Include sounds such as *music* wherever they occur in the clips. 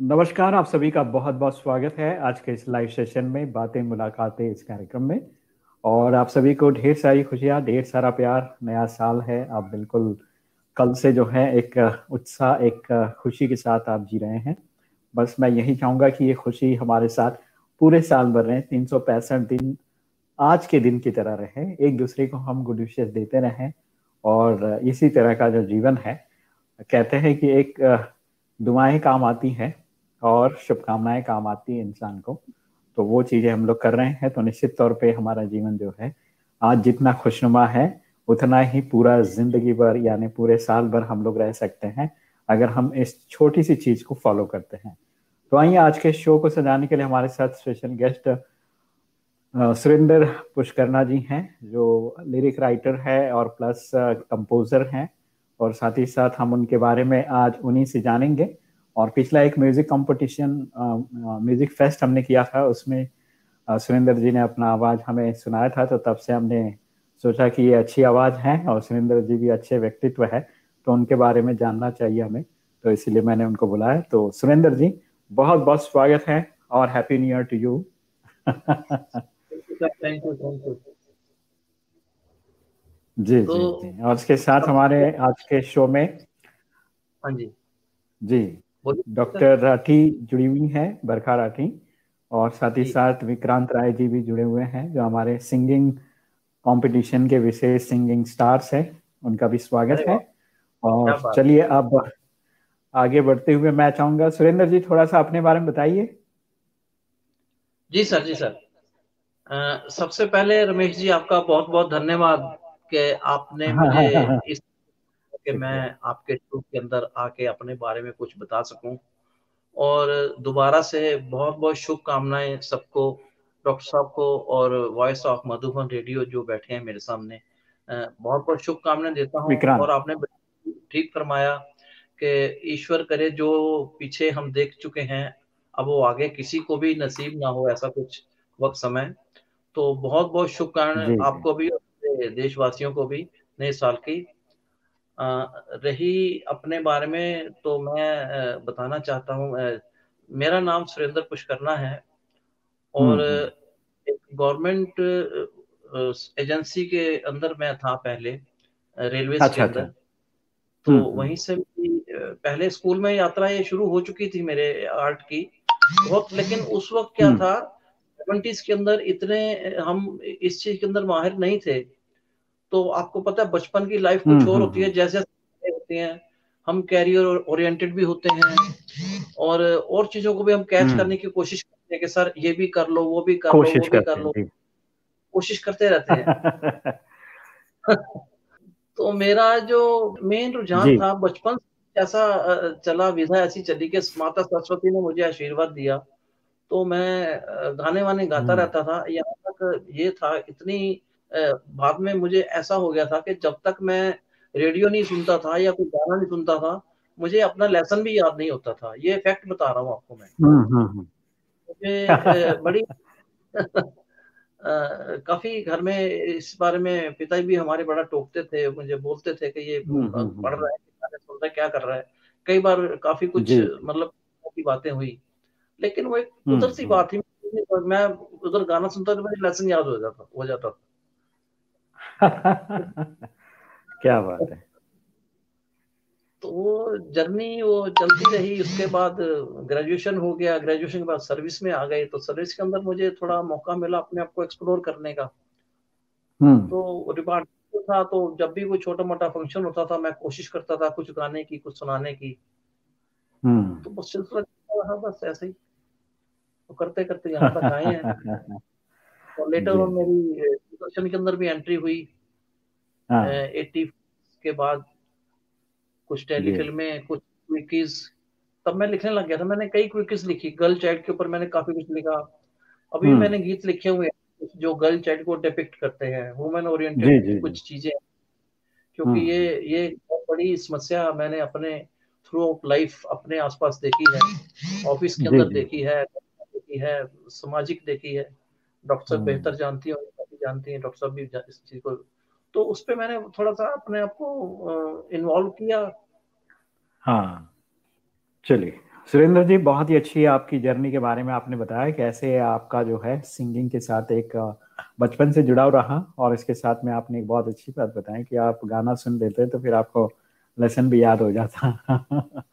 नमस्कार, आप सभी का बहुत बहुत स्वागत है आज के इस लाइव सेशन में, बातें, मुलाकातें इस कार्यक्रम में। और आप सभी को ढेर सारी खुशियाँ, ढेर सारा प्यार, नया साल है, आप बिल्कुल कल से जो है एक उत्साह, एक खुशी के साथ आप जी रहे हैं। बस मैं यही चाहूँगा कि ये खुशी हमारे साथ पूरे साल भर रहे, तीन सौ पैंसठ दिन आज के दिन की तरह रहे, एक दूसरे को हम गुड विशेष देते रहें। और इसी तरह का जो जीवन है, कहते हैं कि एक दुआएँ काम आती हैं और शुभकामनाएँ काम आती है इंसान को। तो वो चीज़ें हम लोग कर रहे हैं तो निश्चित तौर पे हमारा जीवन जो है, आज जितना खुशनुमा है, उतना ही पूरा ज़िंदगी भर, यानी पूरे साल भर हम लोग रह सकते हैं, अगर हम इस छोटी सी चीज़ को फॉलो करते हैं। तो आइए आज के शो को सजाने के लिए हमारे साथ स्पेशल गेस्ट सुरेंद्र पुष्करना जी हैं, जो लिरिक राइटर है और प्लस कंपोजर हैं, और साथ ही साथ हम उनके बारे में आज उन्हीं से जानेंगे। और पिछला एक म्यूज़िक कंपटीशन म्यूज़िक फेस्ट हमने किया था उसमें सुरेंद्र जी ने अपना आवाज़ हमें सुनाया था तो तब से हमने सोचा कि ये अच्छी आवाज़ है और सुरेंद्र जी भी अच्छे व्यक्तित्व है तो उनके बारे में जानना चाहिए हमें तो इसीलिए मैंने उनको बुलाया। तो सुरेंद्र जी बहुत बहुत स्वागत है और happy new year to you जी तो, जी जी। और उसके साथ हमारे आज के शो में हाँ जी। जी। डॉक्टर राठी जुड़ी हुई हैं बरखा राठी। और साथ ही साथ विक्रांत राय जी भी जुड़े हुए हैं जो हमारे सिंगिंग कंपटीशन के विशेष सिंगिंग स्टार्स है उनका भी स्वागत है। और चलिए अब आगे बढ़ते हुए मैं चाहूँगा सुरेंद्र जी थोड़ा सा अपने बारे में बताइए। जी सर जी सर। आ, सबसे पहले रमेश जी आपका बहुत बहुत धन्यवाद कि आपने मुझे इस कि मैं आपके शो के अंदर आके अपने बारे में कुछ बता सकूँ। और दोबारा से बहुत बहुत शुभकामनाएँ सबको डॉक्टर साहब को और वॉइस ऑफ़ मधुबन रेडियो जो बैठे हैं मेरे सामने। बहुत बहुत शुभकामनाएँ देता हूँ और आपने ठीक फरमाया कि ईश्वर करे जो पीछे हम देख चुके हैं अब वो आगे किसी को भी नसीब ना हो ऐसा कुछ वक्त समय। तो बहुत बहुत शुभकामनाएँ आपको भी और देशवासियों को भी नए साल की। रही अपने बारे में तो मैं बताना चाहता हूँ। मेरा नाम सुरेंद्र पुष्करना है और हम्म, हम्म। गवर्नमेंट एजेंसी के अंदर मैं था पहले रेलवे अच्छा, के अंदर। अच्छा। तो हम्म, वहीं से पहले स्कूल में यात्रा ये शुरू हो चुकी थी मेरे आर्ट की बहुत लेकिन उस वक्त क्या था सेवेंटीज के अंदर इतने हम इस चीज़ के अंदर माहिर नहीं थे। तो आपको पता है बचपन की लाइफ कुछ हम्म, और हम्म, होती है हम्म। जैसे होती हैं हम कैरियर ओरिएंटेड भी होते हैं और और चीज़ों को भी हम कैच करने की कोशिश करते हैं कि सर ये भी कर लो वो भी कर लो वो भी कर लो। कोशिश करते रहते हैं। *laughs* तो मेरा जो मेन रुझान था बचपन ऐसा चला विधा ऐसी चली कि माता सरस्वती ने मुझे आशीर्वाद दिया। तो मैं गाने वाने गाता रहता था। यहाँ तक ये था इतनी बाद में मुझे ऐसा हो गया था कि जब तक मैं रेडियो नहीं सुनता था या कोई गाना नहीं सुनता था मुझे अपना लेसन भी याद नहीं होता था। ये फैक्ट बता रहा हूँ आपको मैं। हम्म, हम्म, हम्म। मुझे बड़ी *laughs* काफ़ी घर में इस बारे में पिता भी हमारे बड़ा टोकते थे मुझे बोलते थे कि ये पढ़ रहा है सुन रहा है क्या कर रहा है। कई बार काफ़ी कुछ मतलब की बातें हुई। लेकिन वो एक उधर सी बात थी मैं उधर गाना सुनता था मुझे लेसन याद हो जाता हो जाता था। *laughs* क्या बात है। तो वो जर्नी वो चलती रही उसके बाद ग्रेजुएशन हो गया। ग्रेजुएशन के बाद सर्विस में आ गए। तो सर्विस के अंदर मुझे थोड़ा मौका मिला अपने आप को एक्सप्लोर करने का। हम्म। तो डिपार्टमेंट था तो जब भी कोई छोटा मोटा फ़ंक्शन होता था मैं कोशिश करता था कुछ गाने की कुछ सुनाने की। हम्म। तो बस सिलसिला रहा बस ऐसे ही। तो करते करते यहाँ तक आए हैं। *laughs* और लेटर ऑन मेरी दूरदर्शन के अंदर भी एंट्री हुई। एट्टी हाँ। के बाद कुछ टेलीफिल्में कुछ क्विकीज तब मैं लिखने लग गया था। मैंने कई क्विकीज लिखी। गर्ल चाइल्ड के ऊपर मैंने काफ़ी कुछ लिखा। अभी हम्म। मैंने गीत लिखे हुए जो गर्ल चाइल्ड को डिपिक्ट करते हैं। वुमेन ओरिएंटेड कुछ चीज़ें क्योंकि हम्म। ये ये बड़ी समस्या मैंने अपने थ्रू ऑफ़ लाइफ अपने आसपास देखी है। ऑफ़िस के अंदर देखी है देखी है सामाजिक देखी है। डॉक्टर बेहतर जानती जानती है जानती हैं डॉक्टर साहब भी इस चीज़ को। तो उस पर मैंने थोड़ा सा अपने आप को इन्वॉल्व किया। हाँ। चलिए। सुरेंद्र जी बहुत ही अच्छी आपकी जर्नी के बारे में आपने बताया कैसे आपका जो है सिंगिंग के साथ एक बचपन से जुड़ाव रहा और इसके साथ में आपने एक बहुत अच्छी बात बताई कि आप गाना सुन लेते तो फिर आपको लेसन भी याद हो जाता। *laughs*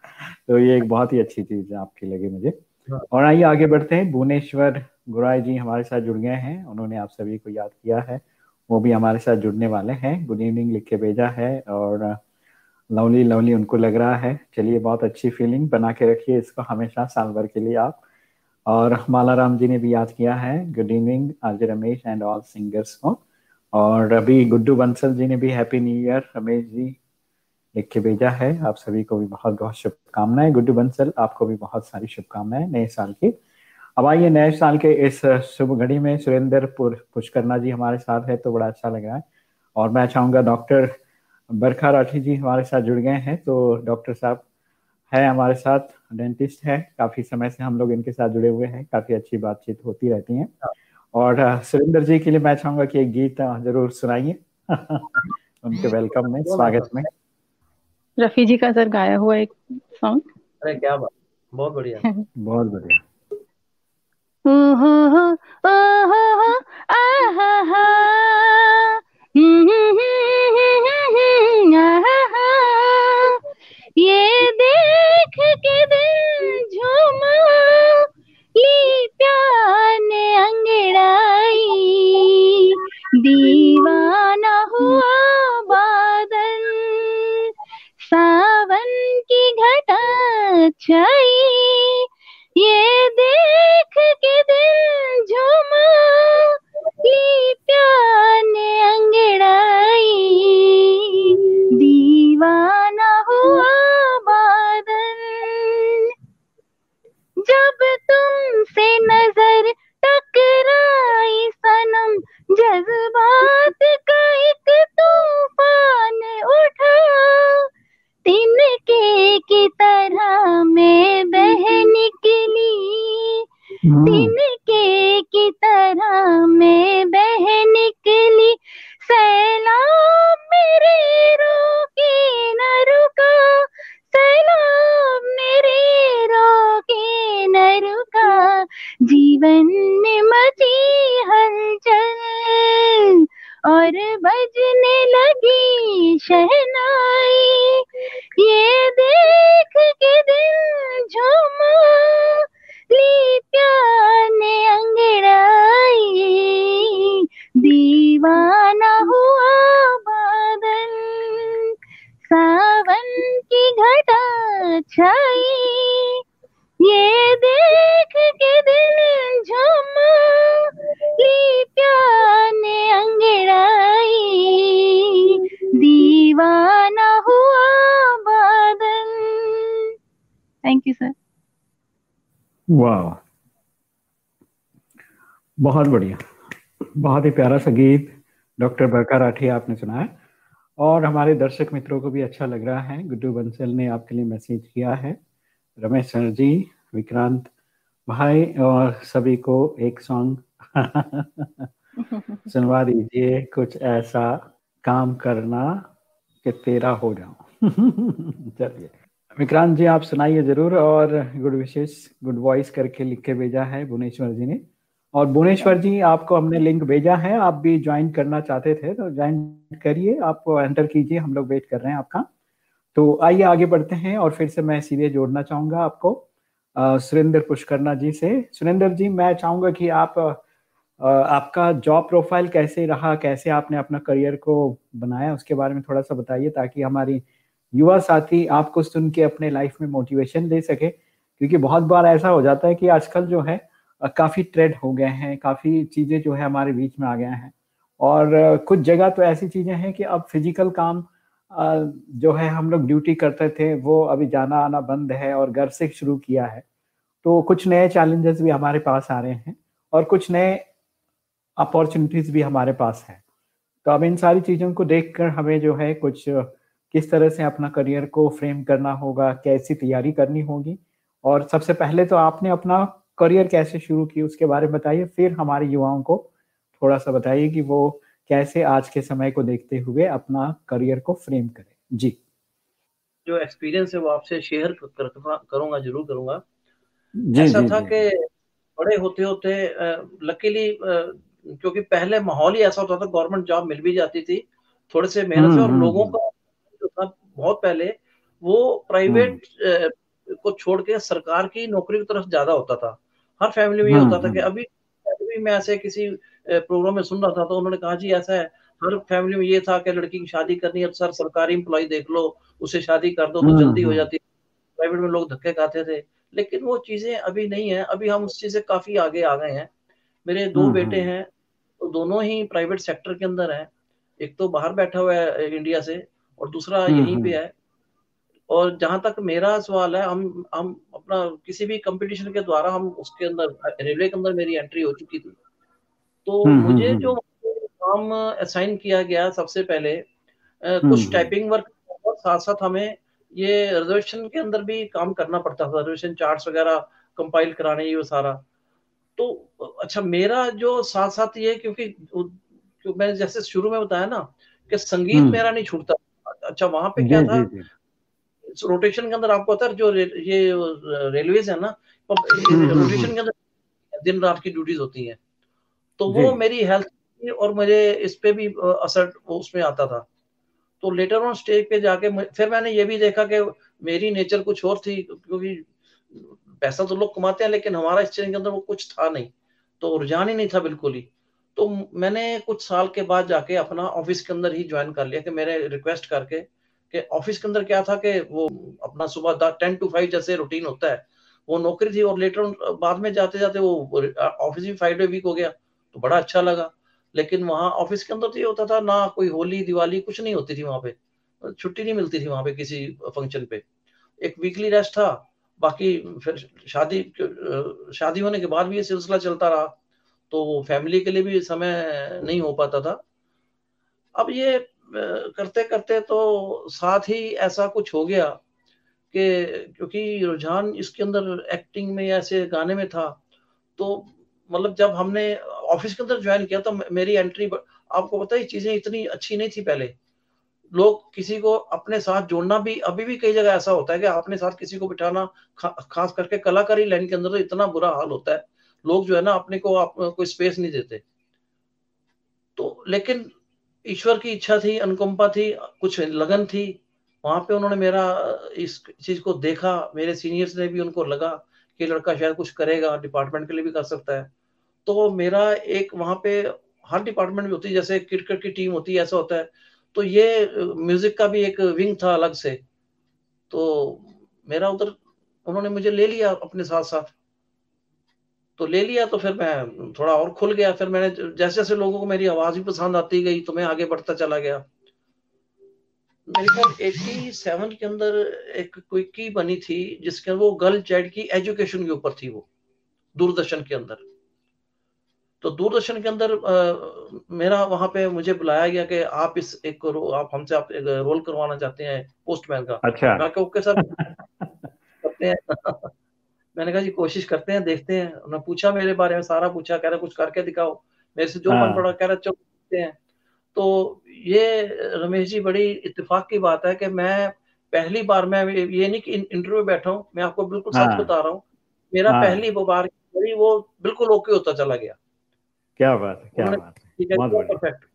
तो ये एक बहुत ही अच्छी चीज़ आपकी लगी मुझे। हाँ। और आइए आगे बढ़ते हैं। भुवनेश्वर गुराय जी हमारे साथ जुड़ गए हैं। उन्होंने आप सभी को याद किया है। वो भी हमारे साथ जुड़ने वाले हैं। गुड इवनिंग लिख के भेजा है और लवली लवली उनको लग रहा है। चलिए, बहुत अच्छी फीलिंग बना के रखिए इसको हमेशा साल भर के लिए आप। और माला राम जी ने भी याद किया है। गुड इवनिंग, आज रमेश एंड ऑल सिंगर्स को। और अभी गुड्डू बंसल जी ने भी happy new year Ramesh ji लिख के भेजा है। आप सभी को भी बहुत बहुत शुभकामनाएँ। गुड्डू बंसल, आपको भी बहुत सारी शुभकामनाएँ नए साल की। अब आइए नए साल के इस शुभ घड़ी में सुरेंद्र पुष्करना जी हमारे साथ है तो बड़ा अच्छा लग रहा है। और मैं चाहूँगा डॉक्टर बरखा राठी जी हमारे साथ जुड़ गए हैं तो डॉक्टर साहब है हमारे साथ डेंटिस्ट है काफ़ी समय से हम लोग इनके साथ जुड़े हुए हैं काफ़ी अच्छी बातचीत होती रहती है। और सुरेंद्र जी के लिए मैं चाहूँगा कि एक गीत ज़रूर सुनाइए। *laughs* उनके वेलकम में स्वागत में। रफी जी का सर गाया हुआ एक सॉन्ग अरे क्या बात बहुत बढ़िया। *laughs* बहुत बढ़िया। ये देख के दिल झूमा ली अंगड़ाई। दीवाना हुआ बादल सावन की घटा छाई। बहुत ही प्यारा सा गीत डॉक्टर बरका राठी आपने सुनाया और हमारे दर्शक मित्रों को भी अच्छा लग रहा है। गुड्डू बंसल ने आपके लिए मैसेज किया है। रमेश सर जी विक्रांत भाई और सभी को एक सॉन्ग *laughs* सुनवा दीजिए। कुछ ऐसा काम करना कि तेरा हो जाओ *laughs* चलिए। विक्रांत जी आप सुनाइए ज़रूर और गुड विशेष गुड वॉइस करके लिख के भेजा है भुवनेश्वर जी ने। और भुवनेश्वर जी आपको हमने लिंक भेजा है आप भी ज्वाइन करना चाहते थे तो ज्वाइन करिए आप एंटर कीजिए हम लोग वेट कर रहे हैं आपका। तो आइए आगे बढ़ते हैं और फिर से मैं सीधे जोड़ना चाहूँगा आपको सुरेंद्र पुष्करना जी से। सुरेंद्र जी मैं चाहूँगा कि आप आपका जॉब प्रोफ़ाइल कैसे रहा कैसे आपने अपना करियर को बनाया उसके बारे में थोड़ा सा बताइए ताकि हमारी युवा साथी आपको सुन के अपने लाइफ में मोटिवेशन दे सके क्योंकि बहुत बार ऐसा हो जाता है कि आजकल जो है काफ़ी ट्रेड हो गए हैं, काफ़ी चीज़ें जो है हमारे बीच में आ गए हैं। और कुछ जगह तो ऐसी चीज़ें हैं कि अब फ़िज़िकल काम जो है हम लोग ड्यूटी करते थे, वो अभी जाना आना बंद है और घर से शुरू किया है। तो कुछ नए चैलेंजेस भी हमारे पास आ रहे हैं और कुछ नए अपॉर्चुनिटीज़ भी हमारे पास है। तो अब इन सारी चीज़ों को देखकर हमें जो है कुछ किस तरह से अपना करियर को फ्रेम करना होगा, कैसी तैयारी करनी होगी। और सबसे पहले तो आपने अपना करियर कैसे शुरू की उसके बारे में बताइए। फिर हमारे युवाओं को थोड़ा सा बताइए कि वो कैसे आज के समय को देखते हुए अपना करियर को फ्रेम करें। जी। जो एक्सपीरियंस है वो आपसे शेयर कर, करूँगा ज़रूर करूँगा। जी, ऐसा जी, था कि बड़े होते होते लकीली क्योंकि पहले माहौल ही ऐसा होता था गवर्नमेंट जॉब मिल भी जाती थी थोड़े से मेहनत से और हम्म, लोगों हम्म, का जो था बहुत पहले वो प्राइवेट को छोड़ के सरकार की नौकरी की तरफ़ ज़्यादा होता था। हर फैमिली में ये होता था कि अभी अभी मैं ऐसे किसी प्रोग्राम में सुन रहा था तो उन्होंने कहा जी ऐसा है। हर फैमिली में ये था कि लड़की की शादी करनी है सर सरकारी एम्प्लॉय देख लो उसे शादी कर दो तो हम्म, जल्दी हो। जाती प्राइवेट में लोग धक्के खाते थे। लेकिन वो चीज़ें अभी नहीं है। अभी हम उस चीज़ से काफ़ी आगे आ गए हैं। मेरे दो बेटे हैं। तो दोनों ही प्राइवेट सेक्टर के अंदर हैं। एक तो बाहर बैठा हुआ है इंडिया से और दूसरा यहीं पे है। और जहाँ तक मेरा सवाल है हम हम अपना किसी भी कंपटीशन के द्वारा हम उसके अंदर रेलवे के अंदर मेरी एंट्री हो चुकी थी। तो मुझे जो काम असाइन किया गया सबसे पहले कुछ टाइपिंग वर्क साथ साथ हमें ये रिजर्वेशन के अंदर भी काम करना पड़ता था रिजर्वेशन चार्ट्स वगैरह कंपाइल कराने ये सारा। तो अच्छा मेरा जो साथ साथ ये क्योंकि मैंने जैसे शुरू में बताया ना कि संगीत हम्म। मेरा नहीं छूटता अच्छा वहाँ पे क्या था रोटेशन के अंदर आपको पता है जो रे, ये रेलवेज है ना रोटेशन हम्म, हम्म, के अंदर दिन रात की ड्यूटीज़ होती हैं। तो वो मेरी हेल्थ और मुझे इस पे भी असर उसमें आता था। तो लेटर ऑन स्टेज पे जाके फिर मैंने ये भी देखा कि मेरी नेचर कुछ और थी क्योंकि पैसा तो लोग कमाते हैं लेकिन हमारा इस चीज़ के अंदर वो कुछ था नहीं। तो रुझान ही नहीं था बिल्कुल ही। तो मैंने कुछ साल के बाद जाके अपना ऑफ़िस के अंदर ही ज्वाइन कर लिया कि मेरे रिक्वेस्ट करके कि ऑफ़िस के अंदर क्या था कि वो अपना सुबह टेन टू फाइव जैसे रूटीन होता है, वो नौकरी थी और लेटर बाद में जाते जाते वो ऑफ़िस भी फाइव डे वीक हो गया तो बड़ा अच्छा लगा। लेकिन वहाँ ऑफ़िस के अंदर तो ये होता था, ना कोई होली, दिवाली कुछ नहीं होती थी वहाँ पे। छुट्टी नहीं मिलती थी वहाँ पे किसी फ़ंक्शन पे। एक वीकली रेस्ट था, बाकी फिर शादी शादी होने के बाद भी ये सिलसिला चलता रहा तो फैमिली के लिए भी समय नहीं हो पाता था। अब ये करते करते तो साथ ही ऐसा कुछ हो गया कि क्योंकि रुझान इसके अंदर एक्टिंग में ऐसे गाने में था तो मतलब जब हमने ऑफ़िस के अंदर ज्वाइन किया तो मेरी एंट्री आपको पता है चीज़ें इतनी अच्छी नहीं थी पहले। लोग किसी को अपने साथ जोड़ना भी अभी भी कई जगह ऐसा होता है कि अपने साथ किसी को बिठाना खा, खास करके कलाकारी लाइन के अंदर तो इतना बुरा हाल होता है। लोग जो है ना अपने को आप, कोई स्पेस नहीं देते। तो लेकिन ईश्वर की इच्छा थी, अनुकंपा थी, कुछ लगन थी, वहाँ पे उन्होंने मेरा, इस चीज़ को देखा, मेरे सीनियर्स ने भी उनको लगा कि लड़का शायद कुछ करेगा डिपार्टमेंट के लिए भी कर सकता है। तो मेरा एक वहाँ पे, हर डिपार्टमेंट में होती है, जैसे क्रिकेट की टीम होती है, ऐसा होता है। तो ये म्यूज़िक का भी एक विंग था अलग से। तो मेरा उधर, उन्होंने मुझे ले लिया अपने साथ साथ तो ले लिया तो फिर मैं थोड़ा और खुल गया। फिर मैंने जैसे जैसे लोगों को मेरी आवाज़ भी पसंद आती गई तो मैं आगे बढ़ता चला गया। मेरे ख्याल एटी सेवन के अंदर एक क्विकी बनी थी जिसके वो गर्ल चाइल्ड की एजुकेशन के ऊपर थी वो दूरदर्शन के अंदर। तो दूरदर्शन के अंदर आ, मेरा वहाँ पे मुझे बुलाया गया कि आप इस एक रो, आप हमसे आप एक रोल करवाना चाहते हैं पोस्टमैन का। अच्छा। Okay sir. *laughs* करते हैं। मैंने कहा जी कोशिश करते हैं देखते हैं। उन्होंने पूछा मेरे बारे में सारा पूछा कह रहा कुछ करके दिखाओ। मेरे से जो मन हाँ। पड़ा कह रहा चलो देखते हैं। तो ये रमेश जी बड़ी इत्तेफाक की बात है कि मैं पहली बार मैं ये नहीं कि इंटरव्यू बैठा हूँ मैं आपको बिल्कुल सच हाँ। बता रहा हूँ मेरा हाँ। पहली बार वो बिल्कुल ओके होता चला गया। क्या बात है क्या बात है परफेक्ट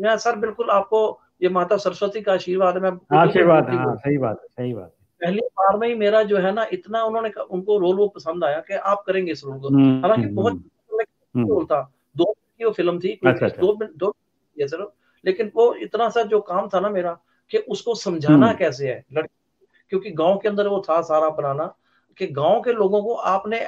मैं सर बिल्कुल आपको ये माता सरस्वती का आशीर्वाद है मैं आशीर्वाद हाँ, सही बात है सही बात है। पहली बार में ही मेरा जो है ना इतना उन्होंने उनको रोल वो पसंद आया कि आप करेंगे इस रोल को हम्म, हालाँकि हम्म, बहुत हम्म। रोल था दो की वो फ़िल्म थी अच्छा, अच्छा। दो दो ये सर लेकिन वो इतना सा जो काम था ना मेरा कि उसको समझाना कैसे है लड़की क्योंकि गाँव के अंदर वो था सारा बनाना कि गाँव के लोगों को आपने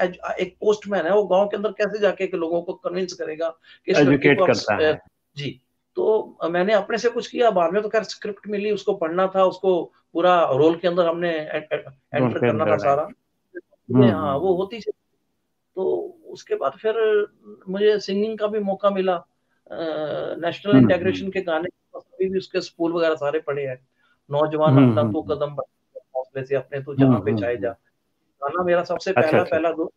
एक पोस्टमैन है वो गाँव के अंदर कैसे जाके के लोगों को कन्विंस करेगा कि एजुकेट करता है जी तो मैंने अपने से कुछ किया बाद में तो खैर स्क्रिप्ट मिली उसको पढ़ना था उसको पूरा रोल के अंदर हमने एंटर करना था सारा। हम्म, हाँ हम्म। वो होती थी। तो उसके बाद फिर मुझे सिंगिंग का भी मौका मिला। नेशनल इंटेग्रेशन हम्म, के गाने अभी भी उसके स्कूल वगैरह सारे पढ़े हैं। नौजवान अपना तो कदम हौसले से अपने तो जहाँ पे चाहे जा। गाना मेरा सबसे अच्छा, पहला अच्छा। पहला दो।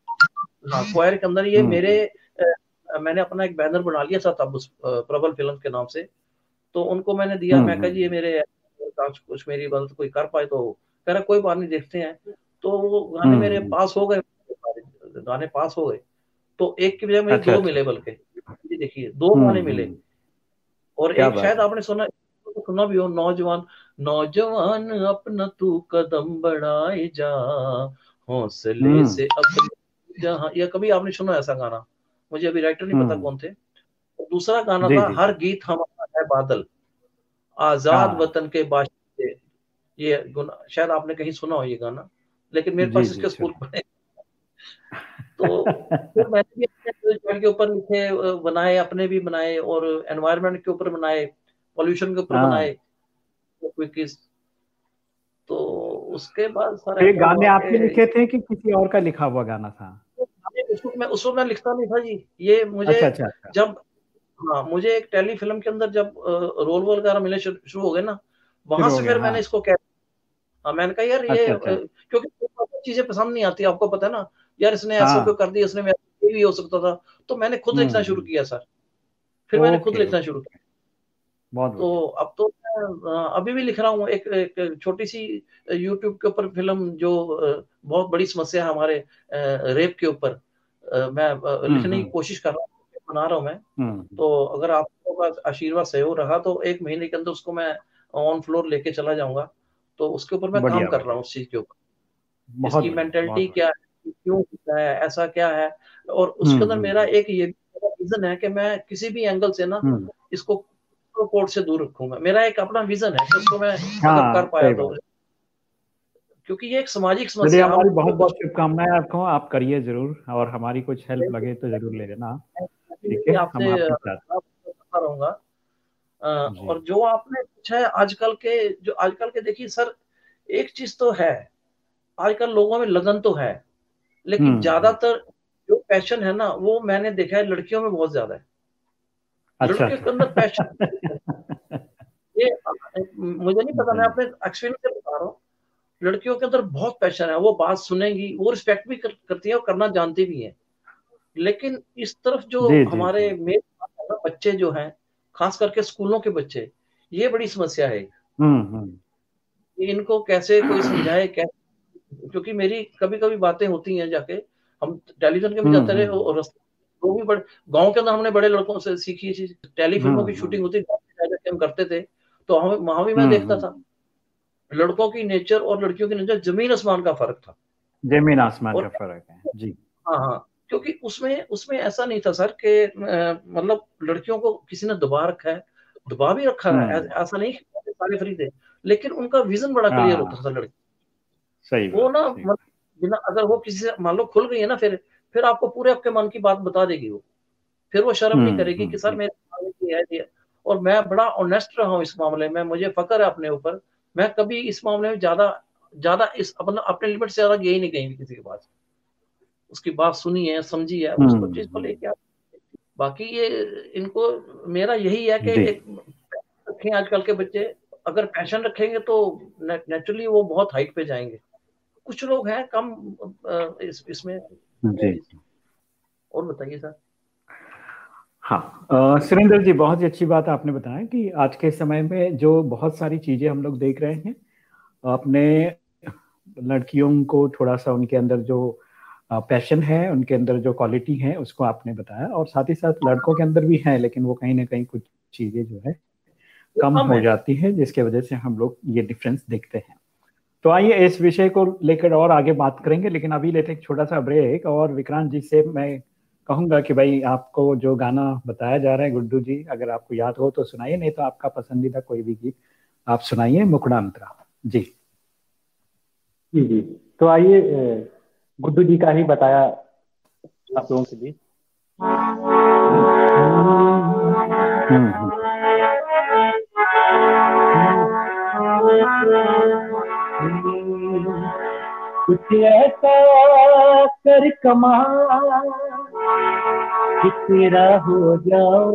हाँ क्वायर के अंदर ये मेरे मैंने अपना एक बैनर बना लिया था तब उस प्रबल फ़िल्म के नाम से। तो उनको मैंने दिया। मैं कहा जी ये मेरे कुछ मेरी मदद कोई कर पाए तो कह रहा कोई बात नहीं देखते हैं तो वो गाने मेरे हम्म। पास हो गए गाने पास हो गए तो एक की बजाय मुझे अच्छा, दो अच्छा। मिले बल्कि देखिए दो हम्म, गाने मिले हम्म। और एक शायद आपने सुना सुना भी हो नौजवान नौजवान अपना तू कदम बढ़ाए जा हौसले। से अपने जहाँ या कभी आपने सुना ऐसा गाना मुझे अभी राइटर नहीं पता। कौन थे दूसरा गाना था हर गीत हमारा है बादल आज़ाद हाँ। वतन के बाशिंदे ये गुना शायद आपने कहीं सुना हो ये गाना लेकिन मेरे पास इसके स्कूल। पढ़े तो फिर मैंने भी अपने के ऊपर लिखे बनाए अपने भी बनाए और एनवायरनमेंट के ऊपर बनाए पॉल्यूशन के ऊपर हाँ। बनाए क्विकीज तो उसके बाद सर ये गाने आपने लिखे थे कि किसी और का लिखा हुआ गाना था? उस वक्त मैं उस वक्त मैं लिखता नहीं था जी। ये मुझे अच्छा अच्छा अच्छा। जब हाँ मुझे एक टेली फ़िल्म के अंदर जब रोल वोल वगैरह मिले शुरू हो गए ना वहाँ से हो फिर गया, मैंने हाँ। इसको कह हाँ मैंने कहा यार ये अच्छा, अच्छा। क्योंकि चीज़ें पसंद नहीं आती आपको पता है ना यार इसने ऐसा हाँ। क्यों कर दिया इसने ये भी हो सकता था तो मैंने खुद हम्म, लिखना शुरू हम्म। किया सर फिर मैंने खुद लिखना शुरू किया बहुत तो। अब तो अभी भी लिख रहा हूँ एक, एक छोटी सी यूट्यूब के ऊपर फ़िल्म जो बहुत बड़ी समस्या है हमारे रेप के ऊपर मैं लिखने की हम्म। कोशिश कर रहा हूँ बना रहा हूँ मैं। हम्म, तो अगर आपको का आशीर्वाद सहयोग रहा तो एक महीने के अंदर उसको मैं ऑन फ्लोर लेके चला जाऊँगा। तो उसके ऊपर मैं काम कर रहा हूँ उस चीज़ के ऊपर। इसकी मेंटेलिटी क्या है क्यों होता है ऐसा क्या है? और उसके हम्म, अंदर हम्म, मेरा एक ये विजन है कि मैं किसी भी एंगल से ना। इसको कोर्ट से दूर रखूँगा। मेरा एक अपना विजन है कि उसको मैं हाँ, कर पाया तो। क्योंकि ये एक सामाजिक समस्या हमारी बहुत बहुत शुभकामनाएँ आपको आप करिए ज़रूर और हमारी कुछ हेल्प लगे तो ज़रूर ले लेना। ठीक है आपसे हम आपके साथ रहूँगा। और जो आपने पूछा है आजकल के जो आजकल के देखिए सर एक चीज़ तो है आजकल लोगों में लगन तो है लेकिन हम्म, ज़्यादातर जो पैशन है ना वो मैंने देखा है लड़कियों में बहुत ज़्यादा है। अच्छा। लड़के के अंदर पैशन *laughs* ये मुझे नहीं पता मैं जी। अपने एक्सपीरियंस से बता रहा हूँ। लड़कियों के अंदर बहुत पैशन है वो बात सुनेंगी वो रिस्पेक्ट भी कर, करती है और करना जानती भी है। लेकिन इस तरफ़ जो जी, हमारे। मेरे बच्चे जो हैं खास करके स्कूलों के बच्चे ये बड़ी समस्या है। हम्म, हम्म। इनको कैसे कोई समझाए कैसे क्योंकि मेरी कभी कभी बातें होती हैं जाके हम टेलीविज़न के भी हम्म, जाते रहे। और वो भी बड़े गाँव के अंदर हमने बड़े लड़कों से सीखी चीज़। टेली फ़िल्मों की शूटिंग होती हम करते थे तो हम वहाँ भी मैं देखता था। लड़कों की नेचर और लड़कियों की नेचर ज़मीन आसमान का फ़र्क था। ज़मीन आसमान का फ़र्क है जी। हाँ हाँ। क्योंकि उसमें उसमें ऐसा नहीं था सर कि मतलब लड़कियों को किसी ने दबा रखा है दबा भी रखा है हम्म। ऐसा नहीं सारे फ्री थे लेकिन उनका विजन बड़ा हाँ। क्लियर होता था लड़की सही वो ना मतलब बिना अगर वो किसी से मान लो खुल गई है ना फिर फिर आपको पूरे आपके मन की बात बता देगी वो। फिर वो शर्म नहीं हम्म, करेगी कि सर हम्म, मेरे है ये और मैं बड़ा ऑनेस्ट रहा हूँ इस मामले में मुझे फकर है अपने ऊपर। मैं कभी इस मामले में ज़्यादा ज़्यादा इस अपना अपने लिमिट से ज़्यादा गई नहीं गई किसी के पास। उसकी बात सुनी है समझी है उसको हम्म, चीज़ को लेके आप बाकी ये इनको मेरा यही है कि एक रखें आजकल के बच्चे। अगर पैशन रखेंगे तो नेचुरली वो बहुत हाइट पे जाएँगे। कुछ लोग हैं कम इस, इसमें। और बताइए सर। हाँ सुरेंद्र जी बहुत ही अच्छी बात आपने बताया कि आज के समय में जो बहुत सारी चीज़ें हम लोग देख रहे हैं अपने लड़कियों को थोड़ा सा उनके अंदर जो पैशन है उनके अंदर जो क्वालिटी है उसको आपने बताया और साथ ही साथ लड़कों के अंदर भी है लेकिन वो कहीं ना कहीं कुछ चीज़ें जो है कम हो जाती है जिसके वजह से हम लोग ये डिफरेंस देखते हैं। तो आइए इस विषय को लेकर और आगे बात करेंगे लेकिन अभी लेते एक छोटा सा ब्रेक और विक्रांत जी से मैं कहूँगा कि भाई आपको जो गाना बताया जा रहा है गुड्डू जी अगर आपको याद हो तो सुनाइए नहीं तो आपका पसंदीदा कोई भी गीत आप सुनाइए मुकड़ांतरा जी। जी जी। तो आइए गुड्डू जी का ही बताया आप लोगों के लिए। कुछ ऐसा कर कमा कि तेरा हो जाओ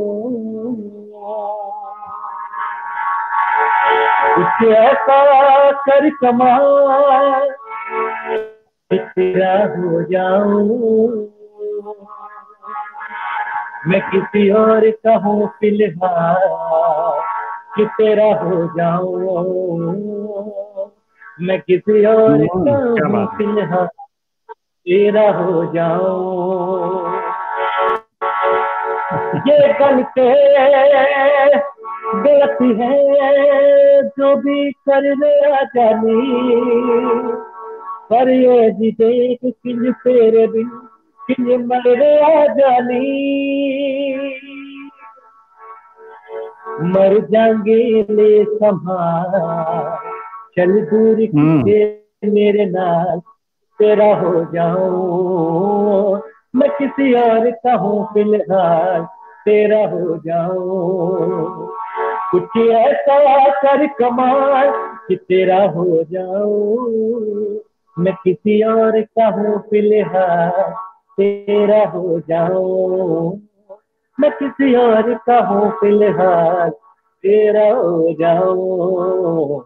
कुछ ऐसा कर कमा कि तेरा हो जाऊँ। मैं किसी और का हूँ फ़िलहाल कि तेरा हो जाऊँ। मैं किसी और का फ़िलहाल तेरा हो जाऊँ। ये गलते गलती है जो भी कर रहा जानी। पर ये जी देख किंज तेरे बिन किंज मर रहा जानी। मर जाएँगे ले संभाल चल दूर के मेरे नाल तेरा हो जाऊँ। मैं किसी और का हूँ फ़िलहाल तेरा हो जाऊँ। कुछ ऐसा कर कमाल कि तेरा हो जाऊँ। मैं किसी और का हूँ फ़िलहाल तेरा हो जाऊँ। मैं किसी और का हूँ फ़िलहाल तेरा हो जाऊँ।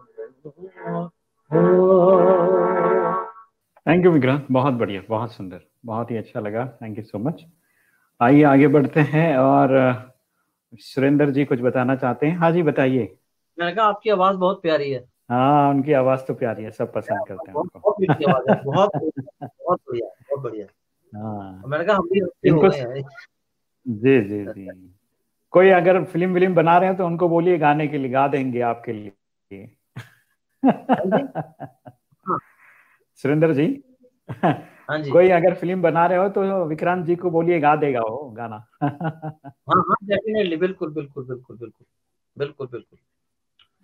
थैंक यू विक्रांत बहुत बढ़िया बहुत सुंदर बहुत ही अच्छा लगा। थैंक यू सो मच आइए आगे बढ़ते हैं और सुरेंद्र जी कुछ बताना चाहते हैं। हाँ जी बताइए। मैंने कहा आपकी आवाज़ बहुत प्यारी है। हाँ उनकी आवाज़ तो प्यारी है सब पसंद करते हैं उनको। बहुत बहुत *laughs* बहुत बढ़िया बहुत बढ़िया। हाँ। मैंने कहा हम भी इनको जी जी जी। कोई अगर फ़िल्म विल्म बना रहे हैं तो उनको बोलिए गाने के लिए गा देंगे आपके लिए। हाँ सुरेंद्र जी? हाँ जी। कोई अगर फ़िल्म बना रहे हो तो विक्रांत जी को बोलिए गा देगा वो गाना। हाँ हाँ डेफिनेटली बिल्कुल बिल्कुल बिल्कुल बिल्कुल बिल्कुल बिल्कुल।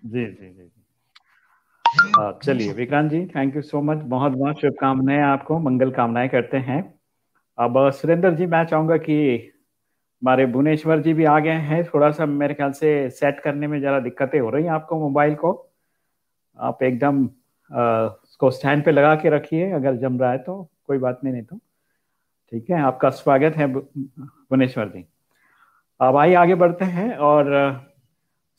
जी जी जी। चलिए, Vikrant ji thank you so much बहुत बहुत शुभकामनाएँ आपको, मंगल कामनाएँ करते हैं। अब सुरेंद्र जी, मैं चाहूँगा कि हमारे भुवनेश्वर जी भी आ गए हैं। थोड़ा सा मेरे ख्याल से सेट करने में जरा दिक्कतें हो रही हैं आपको मोबाइल को। आप एकदम उसको स्टैंड पे लगा के रखिए, अगर जम रहा है तो कोई बात नहीं नहीं तो। ठीक है, आपका स्वागत है भुवनेश्वर जी। अब आइए, आगे बढ़ते हैं और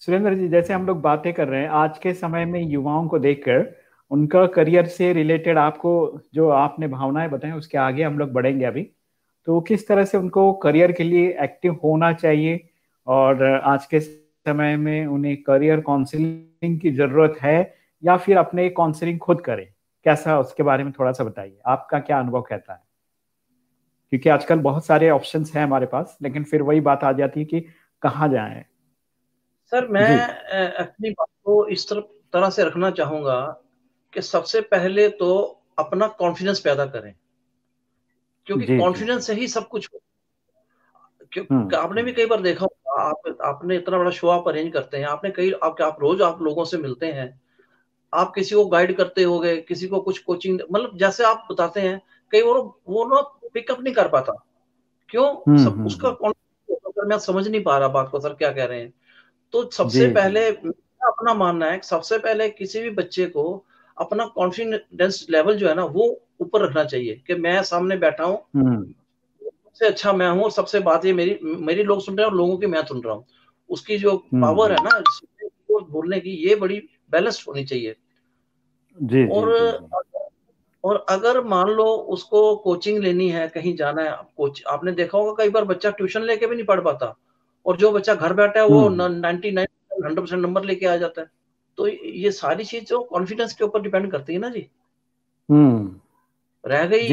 सुरेंद्र जी, जैसे हम लोग बातें कर रहे हैं, आज के समय में युवाओं को देखकर, उनका करियर से रिलेटेड आपको जो आपने भावनाएँ बताएँ उसके आगे हम लोग बढ़ेंगे अभी। तो किस तरह से उनको करियर के लिए एक्टिव होना चाहिए, और आज के समय में उन्हें करियर काउंसलिंग की ज़रूरत है, या फिर अपने काउंसलिंग खुद करें? कैसा, उसके बारे में थोड़ा सा बताइए। आपका क्या अनुभव कहता है? क्योंकि आजकल बहुत सारे ऑप्शंस हैं हमारे पास, लेकिन फिर वही बात आ जाती है कि कहाँ जाए? सर मैं अपनी बात को इस तरह तरह से रखना चाहूँगा कि सबसे पहले तो अपना कॉन्फिडेंस पैदा करें। क्योंकि कॉन्फिडेंस से ही सब कुछ क्योंकि हम्म। आपने भी कई बार देखा होगा आप आपने इतना बड़ा शो आप अरेंज करते हैं आपने कई आप, आप रोज आप लोगों से मिलते हैं आप किसी को गाइड करते हो गए किसी को कुछ कोचिंग मतलब जैसे आप बताते हैं कई वो वो ना पिकअप नहीं कर पाता। क्यों? हम्म, सब हम्म, उसका हम्म। मैं समझ नहीं पा रहा बात को सर क्या कह रहे हैं। तो सबसे पहले अपना मानना है सबसे पहले किसी भी बच्चे को अपना कॉन्फिडेंस लेवल जो है ना वो ऊपर रखना चाहिए कि मैं सामने बैठा हूँ। सबसे अच्छा मैं हूँ और सबसे बात ये मेरी मेरी लोग सुन रहे हैं और लोगों की मैं सुन रहा हूँ। उसकी जो पावर है ना बोलने की ये बड़ी बैलेंस्ड होनी चाहिए। जी, और जी, जी. और अगर मान लो उसको कोचिंग लेनी है कहीं जाना है कोच आपने देखा होगा कई बार बच्चा ट्यूशन लेके भी नहीं पढ़ पाता। और जो बच्चा घर बैठा है वो ninety nine hundred percent number लेके आ जाता है। तो ये सारी चीज़ जो कॉन्फिडेंस के ऊपर डिपेंड करती है ना जी। रह गई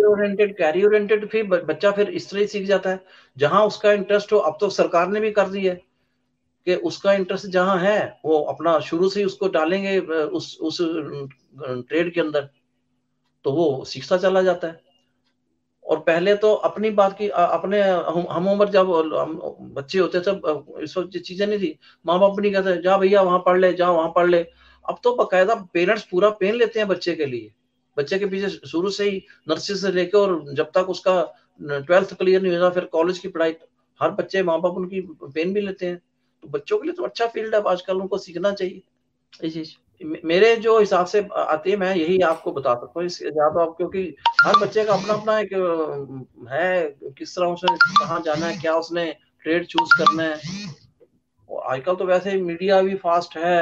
ओरिएंटेड कैरी ओरिएंटेड फिर बच्चा फिर इस तरह सीख जाता है। जहाँ उसका इंटरेस्ट हो अब तो सरकार ने भी कर दी है कि उसका इंटरेस्ट जहाँ है वो अपना शुरू से ही उसको डालेंगे उस उस ट्रेड के अंदर। तो वो सीखता चला जाता है। और पहले तो अपनी बात की अपने हम, हम उम्र जब हम बच्चे होते सब इस वक्त चीज़ें नहीं थी। माँ बाप नहीं कहते जा भैया वहाँ पढ़ ले जा वहाँ पढ़ ले। अब तो बकायदा पेरेंट्स पूरा पेन लेते हैं बच्चे के लिए। बच्चे के पीछे शुरू से ही नर्सरी से लेके और जब तक उसका ट्वेल्थ क्लियर नहीं होता फिर कॉलेज की पढ़ाई हर बच्चे माँ बाप उनकी पेन भी लेते हैं। तो बच्चों के लिए तो अच्छा फ़ील्ड है आजकल उनको सीखना चाहिए। ये चीज़ मेरे जो हिसाब से आती है मैं यही आपको बता सकता हूँ ज़्यादा आप क्योंकि हर बच्चे का अपना अपना एक है किस तरह उसने कहाँ जाना है क्या उसने ट्रेड चूज़ करना है। आजकल तो वैसे मीडिया भी फास्ट है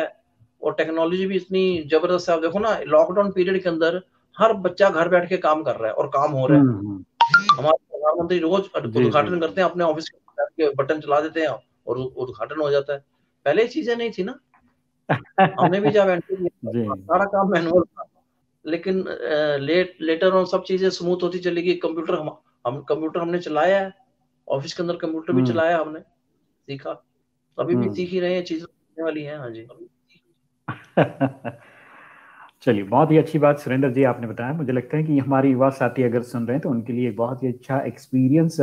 और टेक्नोलॉजी भी इतनी ज़बरदस्त है। आप देखो ना लॉकडाउन पीरियड के अंदर हर बच्चा घर बैठ के काम कर रहा है और काम हो रहा है। हम्म, हम्म। हमारे प्रधानमंत्री रोज उद्घाटन करते हैं अपने ऑफ़िस के बटन चला देते हैं और उद्घाटन हो जाता है। पहले चीज़ें नहीं थी ना। हमने भी जब एंट्री सारा काम मैनुअल था। लेकिन लेट लेटर ऑन सब चीज़ें स्मूथ होती चली गई। कंप्यूटर हम हम कंप्यूटर हमने चलाया है। ऑफ़िस के अंदर कंप्यूटर भी हम्म। चलाया हमने सीखा। अभी भी हम्म। सीख ही रहे हैं चीज़ें वाली है हाँ जी। *laughs* चलिए बहुत ही अच्छी बात सुरेंद्र जी आपने बताया। मुझे लगता है कि हमारे युवा साथी अगर सुन रहे हैं तो उनके लिए बहुत ही अच्छा एक्सपीरियंस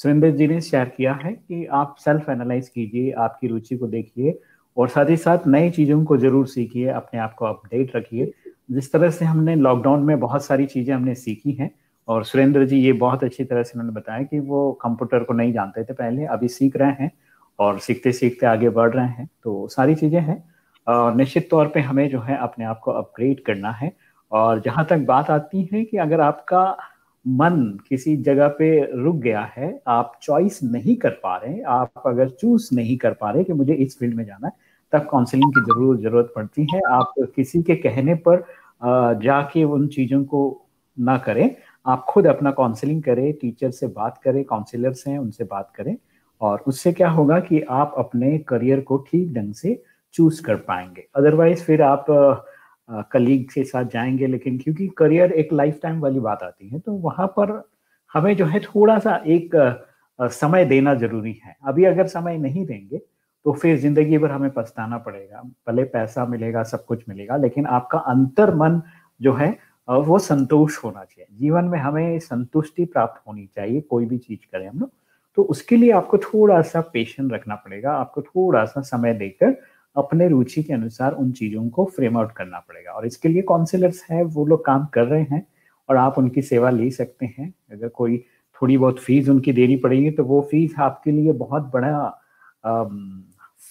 सुरेंद्र जी ने शेयर किया है कि आप सेल्फ एनालाइज कीजिए आपकी रुचि को देखिए। और साथ ही साथ नई चीज़ों को ज़रूर सीखिए, अपने आप को अपडेट रखिए। जिस तरह से हमने लॉकडाउन में बहुत सारी चीज़ें हमने सीखी हैं, और सुरेंद्र जी ये बहुत अच्छी तरह से उन्होंने बताया कि वो कंप्यूटर को नहीं जानते थे पहले, अभी सीख रहे हैं और सीखते सीखते आगे बढ़ रहे हैं। तो सारी चीज़ें हैं। और निश्चित तौर पे हमें जो है अपने आप को अपग्रेड करना है। और जहाँ तक बात आती है कि अगर आपका मन किसी जगह पे रुक गया है, आप चॉइस नहीं कर पा रहे, आप अगर चूज़ नहीं कर पा रहे कि मुझे इस फ़ील्ड में जाना है तब काउंसलिंग की ज़रूर ज़रूरत पड़ती है। आप किसी के कहने पर जाके उन चीज़ों को ना करें। आप खुद अपना काउंसलिंग करें टीचर से बात करें काउंसिलर्स हैं, उनसे बात करें और उससे क्या होगा कि आप अपने करियर को ठीक ढंग से चूज़ कर पाएँगे। अदरवाइज़ फिर आप कलीग के साथ जाएँगे, लेकिन क्योंकि करियर एक लाइफ टाइम वाली बात आती है तो वहाँ पर हमें जो है थोड़ा सा एक समय देना ज़रूरी है। अभी अगर समय नहीं देंगे तो फिर ज़िंदगी भर हमें पछताना पड़ेगा। भले पैसा मिलेगा, सब कुछ मिलेगा, लेकिन आपका अंतर मन जो है वो संतोष होना चाहिए। जीवन में हमें संतुष्टि प्राप्त होनी चाहिए, कोई भी चीज़ करें हम लोग। तो उसके लिए आपको थोड़ा सा पेशेंस रखना पड़ेगा। आपको थोड़ा सा समय देकर अपने रुचि के अनुसार उन चीज़ों को फ्रेम आउट करना पड़ेगा। और इसके लिए काउंसिलर्स है, वो लोग काम कर रहे हैं और आप उनकी सेवा ले सकते हैं। अगर कोई थोड़ी बहुत फ़ीस उनकी देनी पड़ेगी तो वो फ़ीस आपके लिए बहुत बड़ा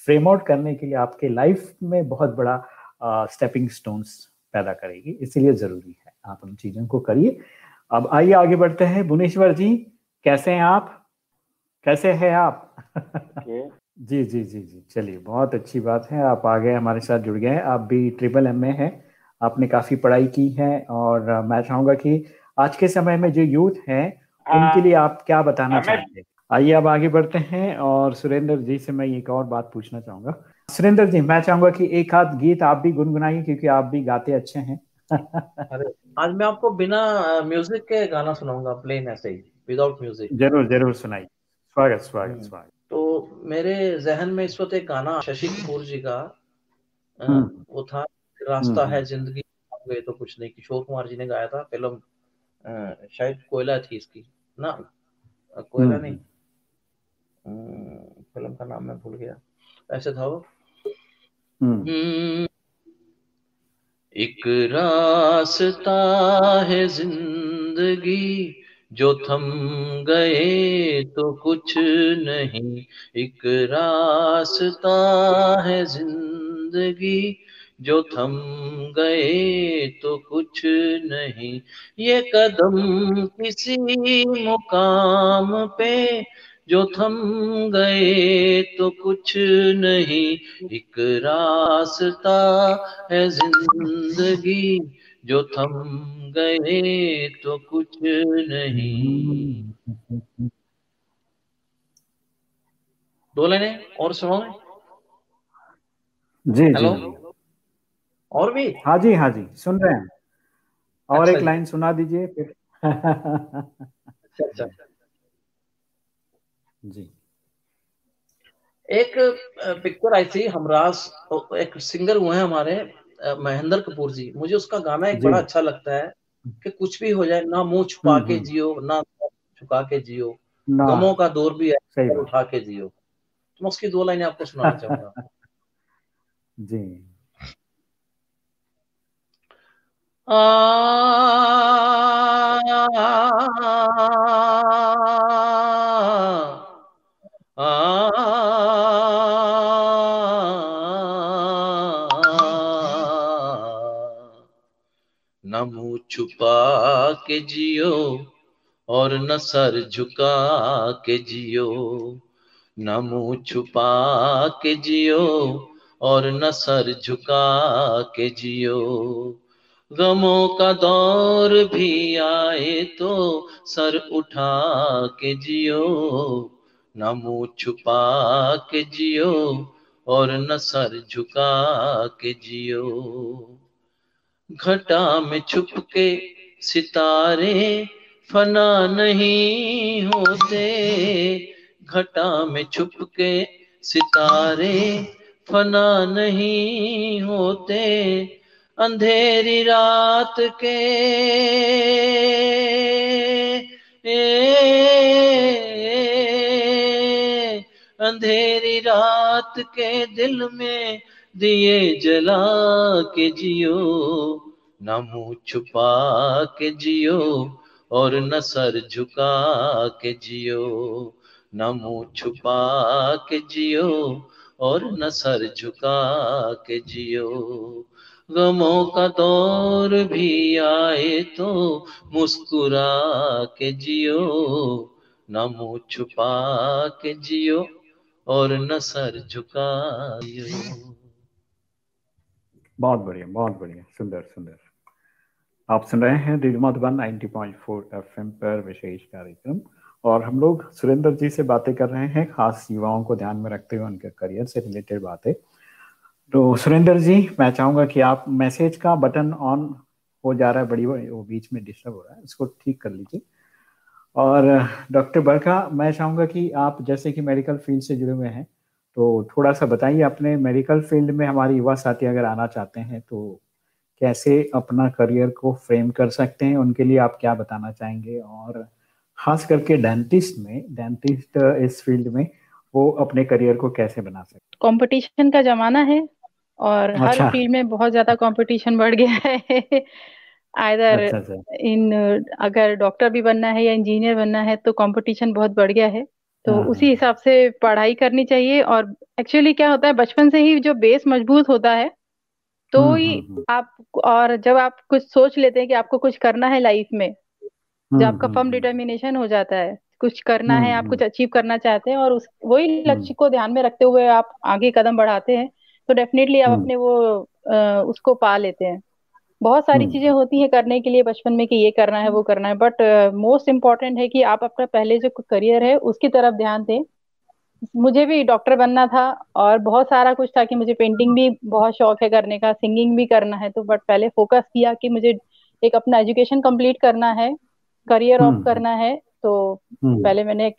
फ्रेम आउट करने के लिए आपके लाइफ में बहुत बड़ा स्टेपिंग स्टोन्स पैदा करेगी। इसीलिए ज़रूरी है आप उन चीज़ों को करिए। अब आइए आगे बढ़ते हैं। भुवनेश्वर जी कैसे हैं आप? कैसे हैं आप? *laughs* जी जी जी जी। चलिए बहुत अच्छी बात है। आप आ गए हमारे साथ जुड़ गए। हैं आप भी ट्रिपल एम में हैं। आपने काफ़ी पढ़ाई की है और मैं चाहूँगा कि आज के समय में जो यूथ है उनके लिए आप क्या बताना हैं? आइए अब आगे बढ़ते हैं और सुरेंद्र जी से मैं एक और बात पूछना चाहूँगा। सुरेंद्र जी मैं चाहूँगा कि एक आध गीत आप भी गुनगुनाइए क्योंकि आप भी गाते अच्छे हैं। अरे आज मैं आपको बिना म्यूज़िक के गाना सुनाऊँगा प्लेन ऐसे ही विदाउट म्यूज़िक ज़रूर ज़रूर सुनाइए। स्वागत स्वागत हम्म। स्वागत। तो मेरे जहन में इस वक्त एक गाना शशि कपूर जी का हम्म। वो था रास्ता हम्म। है ज़िंदगी गए तो कुछ नहीं। किशोर कुमार जी ने गाया था फ़िल्म शायद कोयला थी इसकी ना? कोयला नहीं। फ़िल्म का नाम मैं भूल गया। ऐसे था वो? एक रास्ता है ज़िंदगी जो थम गए तो कुछ नहीं। एक रास्ता है ज़िंदगी जो थम गए तो कुछ नहीं। ये कदम किसी मुकाम पे जो थम गए तो कुछ नहीं। एक रास्ता है ज़िंदगी। जो थम गए तो कुछ नहीं। दो लाइने और सुनो जी हेलो? और भी? हाँ जी हाँ जी सुन रहे हैं। और अच्छा एक लाइन सुना दीजिए फिर। अच्छा अच्छा। जी एक पिक्चर आई थी हमराज एक सिंगर हुए हैं हमारे महेंद्र कपूर जी मुझे उसका गाना एक बड़ा अच्छा लगता है कि कुछ भी हो जाए ना मुँह छुपा हम्म, के हम्म। जियो ना छुपा के जियो गमों का दौर भी है उठा के जियो तो मैं उसकी दो लाइनें आपको सुनाना चाहूँगा जी आ, आ, छुपा के जियो और न सर झुका के जियो, न मुँह छुपा के जियो और न सर झुका के जियो। गमों का दौर भी आए तो सर उठा के जियो, न मुँह छुपा के जियो और न सर झुका के जियो। घटा में छुप के सितारे फना नहीं होते। घटा में छुप के सितारे फना नहीं होते। अंधेरी रात के ए, अंधेरी रात के दिल में दिए जला के जियो, न मुँह छुपा के जियो और न सर झुका के जियो। न मुँह छुपा के जियो और न सर झुका के जियो। गमों का दौर भी आए तो मुस्कुरा के जियो। न मुँह छुपा के जियो और न सर झुका बहुत बढ़िया बहुत बढ़िया। सुंदर सुंदर। आप सुन रहे हैं रेडियो मधुबन 90.4 एफएम पर विशेष कार्यक्रम। और हम लोग सुरेंद्र जी से बातें कर रहे हैं, खास युवाओं को ध्यान में रखते हुए उनके करियर से रिलेटेड बातें। तो सुरेंद्र जी, मैं चाहूँगा कि आप मैसेज का बटन ऑन हो जा रहा है, बड़ी वो बीच में डिस्टर्ब हो रहा है, इसको ठीक कर लीजिए। और डॉक्टर बरखा मैं चाहूँगा कि आप, जैसे कि मेडिकल फ़ील्ड से जुड़े हुए हैं तो थोड़ा सा बताइए अपने मेडिकल फ़ील्ड में हमारे युवा साथी अगर आना चाहते हैं तो कैसे अपना करियर को फ्रेम कर सकते हैं? उनके लिए आप क्या बताना चाहेंगे? और खास करके डेंटिस्ट में डेंटिस्ट इस फ़ील्ड में वो अपने करियर को कैसे बना सकते कंपटीशन का जमाना है और अच्छा। हर फ़ील्ड में बहुत ज़्यादा कंपटीशन बढ़ गया है। आइदर अच्छा, अच्छा। इन अगर डॉक्टर भी बनना है या इंजीनियर बनना है तो कंपटीशन बहुत बढ़ गया है। तो हाँ, उसी। हिसाब से पढ़ाई करनी चाहिए और एक्चुअली क्या होता है बचपन से ही जो बेस मज़बूत होता है तो हम्म, ही हम्म, हम्म। आप और जब आप कुछ सोच लेते हैं कि आपको कुछ करना है लाइफ में जब आपका फर्म डिटर्मिनेशन हो जाता है कुछ करना है आप कुछ अचीव करना चाहते हैं और उस वही लक्ष्य को ध्यान में रखते हुए आप आगे कदम बढ़ाते हैं तो डेफिनेटली आप अपने वो आ, उसको पा लेते हैं। बहुत सारी चीज़ें होती हैं करने के लिए बचपन में कि ये करना है वो करना है बट मोस्ट इंपॉर्टेंट है कि आप अपना पहले जो करियर है उसकी तरफ़ ध्यान दें मुझे भी डॉक्टर बनना था और बहुत सारा कुछ था कि मुझे पेंटिंग भी बहुत शौक है करने का सिंगिंग भी करना है तो बट पहले फोकस किया कि मुझे एक अपना एजुकेशन कंप्लीट करना है करियर ऑफ़ हम्म। करना है तो हम्म। पहले मैंने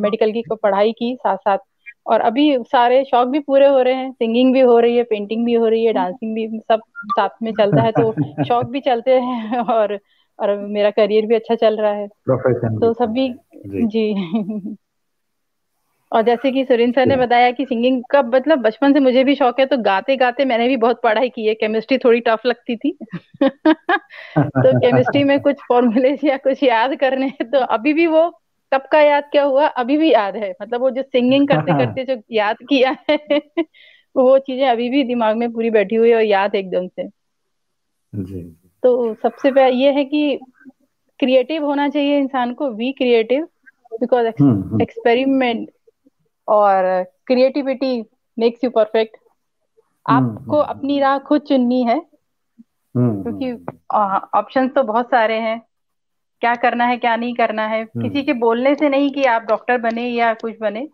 मेडिकल की पढ़ाई की साथ साथ और अभी सारे शौक भी पूरे हो रहे हैं सिंगिंग भी हो रही है पेंटिंग भी हो रही है डांसिंग भी सब साथ में चलता है तो *laughs* शौक भी चलते हैं और और मेरा करियर भी अच्छा चल रहा है। तो सभी जी, जी। और जैसे कि सुरेंद्र सर ने बताया कि सिंगिंग का मतलब बचपन से मुझे भी शौक है तो गाते गाते मैंने भी बहुत पढ़ाई की है केमिस्ट्री थोड़ी टफ लगती थी। *laughs* तो केमिस्ट्री में कुछ फॉर्मूले या कुछ याद करने तो अभी भी वो कब का याद क्या हुआ? अभी भी याद है। मतलब वो जो सिंगिंग करते करते जो याद किया है *laughs* वो चीज़ें अभी भी दिमाग में पूरी बैठी हुई है और याद एकदम से। जी। तो सबसे पहले ये है कि क्रिएटिव होना चाहिए इंसान को वी क्रिएटिव बिकॉज़ एक्सपेरिमेंट और क्रिएटिविटी मेक्स यू परफेक्ट आपको अपनी राह खुद चुननी है हम्म, क्योंकि ऑप्शन हम्म। तो बहुत सारे हैं। क्या करना है क्या नहीं करना है। हम्म। किसी के बोलने से नहीं कि आप डॉक्टर बने या कुछ बने।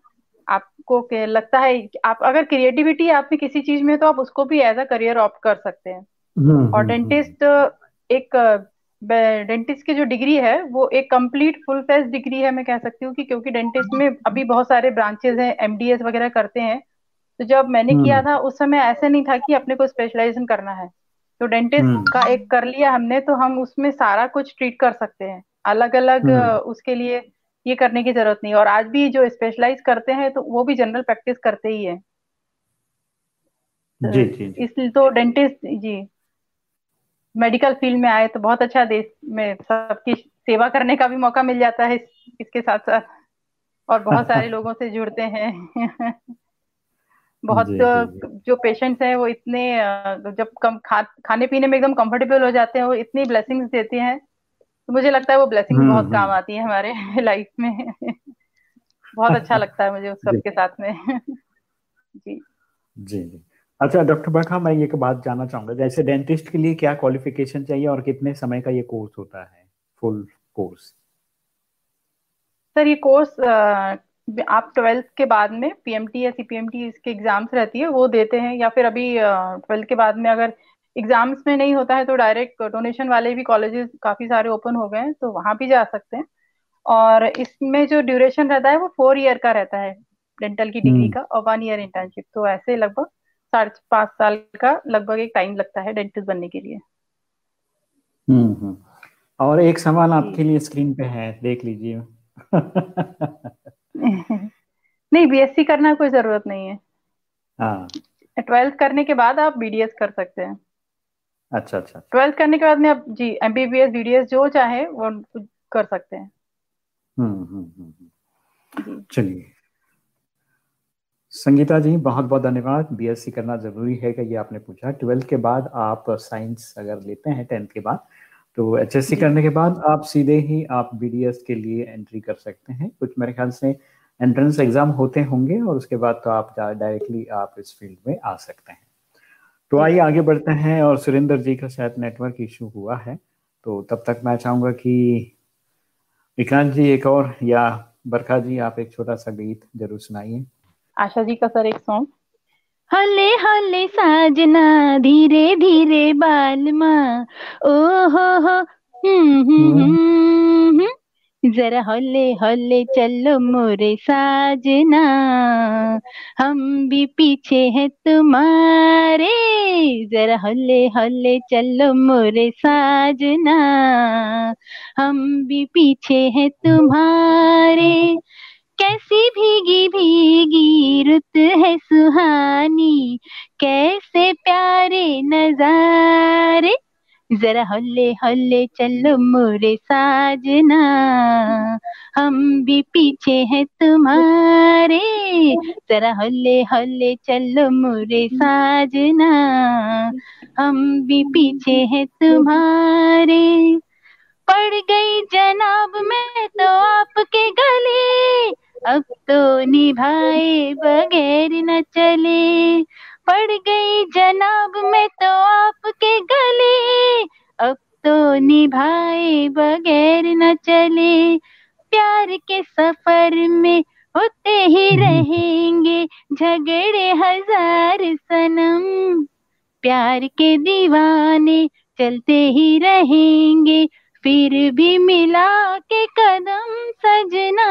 आपको लगता है आप अगर क्रिएटिविटी आप में किसी चीज़ में तो आप उसको भी एज अ करियर ऑप्ट कर सकते हैं। हम्म, और डेंटिस्ट हम्म, एक डेंटिस्ट की जो डिग्री है वो एक कंप्लीट फुल फेस डिग्री है मैं कह सकती हूँ कि क्योंकि डेंटिस्ट में अभी बहुत सारे ब्रांचेस हैं एमडीएस वगैरह करते हैं। तो जब मैंने किया था उस समय ऐसे नहीं था कि अपने को स्पेशलाइजेशन करना है। तो डेंटिस्ट हम्म। का एक कर लिया हमने तो हम उसमें सारा कुछ ट्रीट कर सकते हैं। अलग अलग हम्म। उसके लिए ये करने की ज़रूरत नहीं। और आज भी जो स्पेशलाइज करते हैं तो वो भी जनरल प्रैक्टिस करते ही है। जी जी इसलिए तो डेंटिस्ट जी। मेडिकल फ़ील्ड में आए तो बहुत अच्छा देश में सबकी सेवा करने का भी मौका मिल जाता है इसके साथ साथ और बहुत सारे *laughs* लोगों से जुड़ते हैं। *laughs* बहुत जी, जी, जो। पेशेंट्स हैं वो इतने जब कम खा, खाने पीने में एकदम कंफर्टेबल हो जाते हैं वो इतनी ब्लेसिंग्स देती हैं तो मुझे लगता है वो ब्लेसिंग हम्म, बहुत काम हम्म। आती है हमारे *laughs* लाइफ में। बहुत *laughs* अच्छा लगता है मुझे उस सबके साथ में। *laughs* जी। जी जी। अच्छा डॉक्टर बखा मैं ये बात जानना चाहूँगा जैसे डेंटिस्ट के लिए क्या क्वालिफिकेशन चाहिए और कितने समय का ये कोर्स होता है? फुल कोर्स सर ये कोर्स आप ट्वेल्थ के बाद में पीएमटी या सीपीएमटी इसके एग्ज़ाम्स रहती है वो देते हैं या फिर अभी ट्वेल्थ के बाद में अगर एग्ज़ाम्स में नहीं होता है तो डायरेक्ट डोनेशन वाले भी कॉलेजेस काफ़ी सारे ओपन हो गए हैं तो वहाँ भी जा सकते हैं। और इसमें जो ड्यूरेशन रहता है वो फोर ईयर का रहता है डेंटल की डिग्री हम्म। का और वन ईयर इंटर्नशिप तो ऐसे लगभग साढ़े पाँच साल का लगभग एक टाइम लगता है डेंटिस्ट बनने के लिए। हम्म, हम्म। और एक सवाल आपके लिए स्क्रीन पे है देख लीजिए। *laughs* *laughs* नहीं बीएससी करना कोई ज़रूरत नहीं है। हाँ। ट्वेल्थ करने के बाद आप बीडीएस कर सकते हैं। अच्छा अच्छा ट्वेल्थ करने के बाद में आप जी एमबीबीएस बीडीएस जो चाहे वो कर सकते हैं। हम्म, हम्म, हम्म, चलिए। संगीता जी बहुत बहुत धन्यवाद। बीएससी करना ज़रूरी है कि ये आपने पूछा। ट्वेल्थ के बाद आप साइंस अगर लेते हैं टेंथ के बाद तो एचएससी करने के बाद आप सीधे ही आप बीडीएस के लिए एंट्री कर सकते हैं। कुछ मेरे ख्याल से एंट्रेंस एग्ज़ाम होते होंगे और उसके बाद तो आप डायरेक्टली आप इस फ़ील्ड में आ सकते हैं। तो आइए आगे बढ़ते हैं और सुरेंद्र जी का शायद नेटवर्क इशू हुआ है। तो तब तक मैं चाहूँगा कि विक्रांत जी एक और या बरखा जी आप एक छोटा सा गीत ज़रूर सुनाइए। आशा जी का सर एक सॉन्ग हले हले साजना धीरे धीरे बालमा। ओ हो हो हम्म हम्म, हम्म। जरा हल्ले हल्ले चलो मोरे साजना। हम भी पीछे हैं तुम्हारे। जरा हल्ले हल्ले चलो मोरे साजना। हम भी पीछे हैं तुम्हारे। कैसी भीगी भीगी रुत है सुहानी, कैसे प्यारे नजारे, जरा हल्ले हल्ले चलो मोरे साजना। हम भी पीछे हैं तुम्हारे, जरा हल्ले हल्ले चलो मोरे साजना। हम भी पीछे हैं तुम्हारे, पड़ गई जनाब में तो आपके गले। अब तो निभाए बगैर न चले। पड़ गई जनाब में तो आपके गले। अब तो निभाए बगैर न चले। प्यार के सफ़र में होते ही हम्म। रहेंगे झगड़े हज़ार सनम। प्यार के दीवाने चलते ही रहेंगे फिर भी मिला के कदम सजना।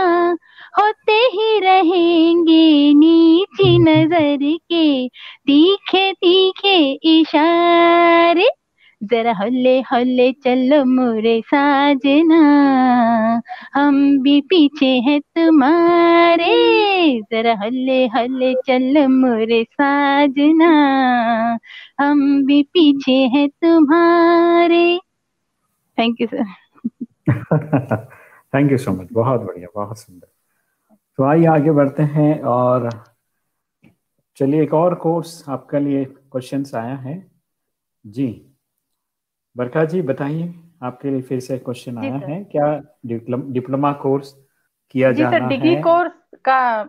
होते ही रहेंगे नीची नज़र के। तीखे तीखे इशारे, जरा हल्ले हल्ले चलो मोरे साजना। हम भी पीछे हैं तुम्हारे, जरा हल्ले हल्ले चलो मोरे साजना। हम भी पीछे हैं तुम्हारे। Thank you sir thank you so much बहुत बढ़िया, बहुत सुंदर। तो आइए आगे बढ़ते हैं और चलिए एक और कोर्स आपके लिए क्वेश्चंस आया है। जी बरखा जी बताइए आपके लिए फिर से क्वेश्चन आया है। क्या डिप्लोमा कोर्स किया जी जाना सर डिग्री कोर्स का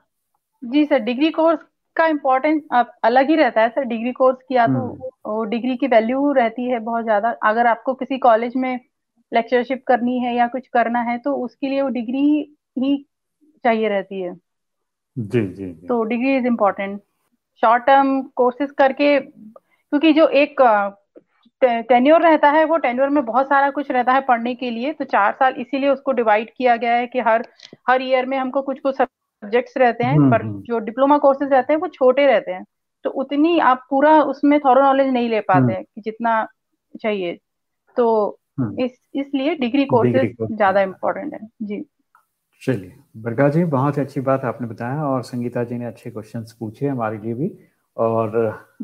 जी सर डिग्री कोर्स का इम्पोर्टेंस अलग ही रहता है सर। डिग्री कोर्स किया तो हम्म। डिग्री की वैल्यू रहती है बहुत ज़्यादा। अगर आपको किसी कॉलेज में लेक्चरशिप करनी है या कुछ करना है तो उसके लिए वो डिग्री ही चाहिए रहती है जी जी, जी. तो degree is important short term courses करके क्योंकि जो एक टेन्योर रहता है वो टेन्योर में बहुत सारा कुछ रहता है पढ़ने के लिए तो चार साल इसीलिए उसको डिवाइड किया गया है कि हर हर ईयर में हमको कुछ कुछ सब्जेक्ट्स रहते हैं पर हम्म। जो डिप्लोमा कोर्सेज रहते हैं वो छोटे रहते हैं तो उतनी आप पूरा उसमें थोरो नॉलेज नहीं ले पाते हम्म। हैं कि जितना चाहिए तो हम्म। इस इसलिए डिग्री कोर्सेज ज़्यादा इम्पोर्टेंट है जी चलिए बरगा जी बहुत अच्छी बात आपने बताया और संगीता जी ने अच्छे क्वेश्चंस पूछे हमारे लिए भी। और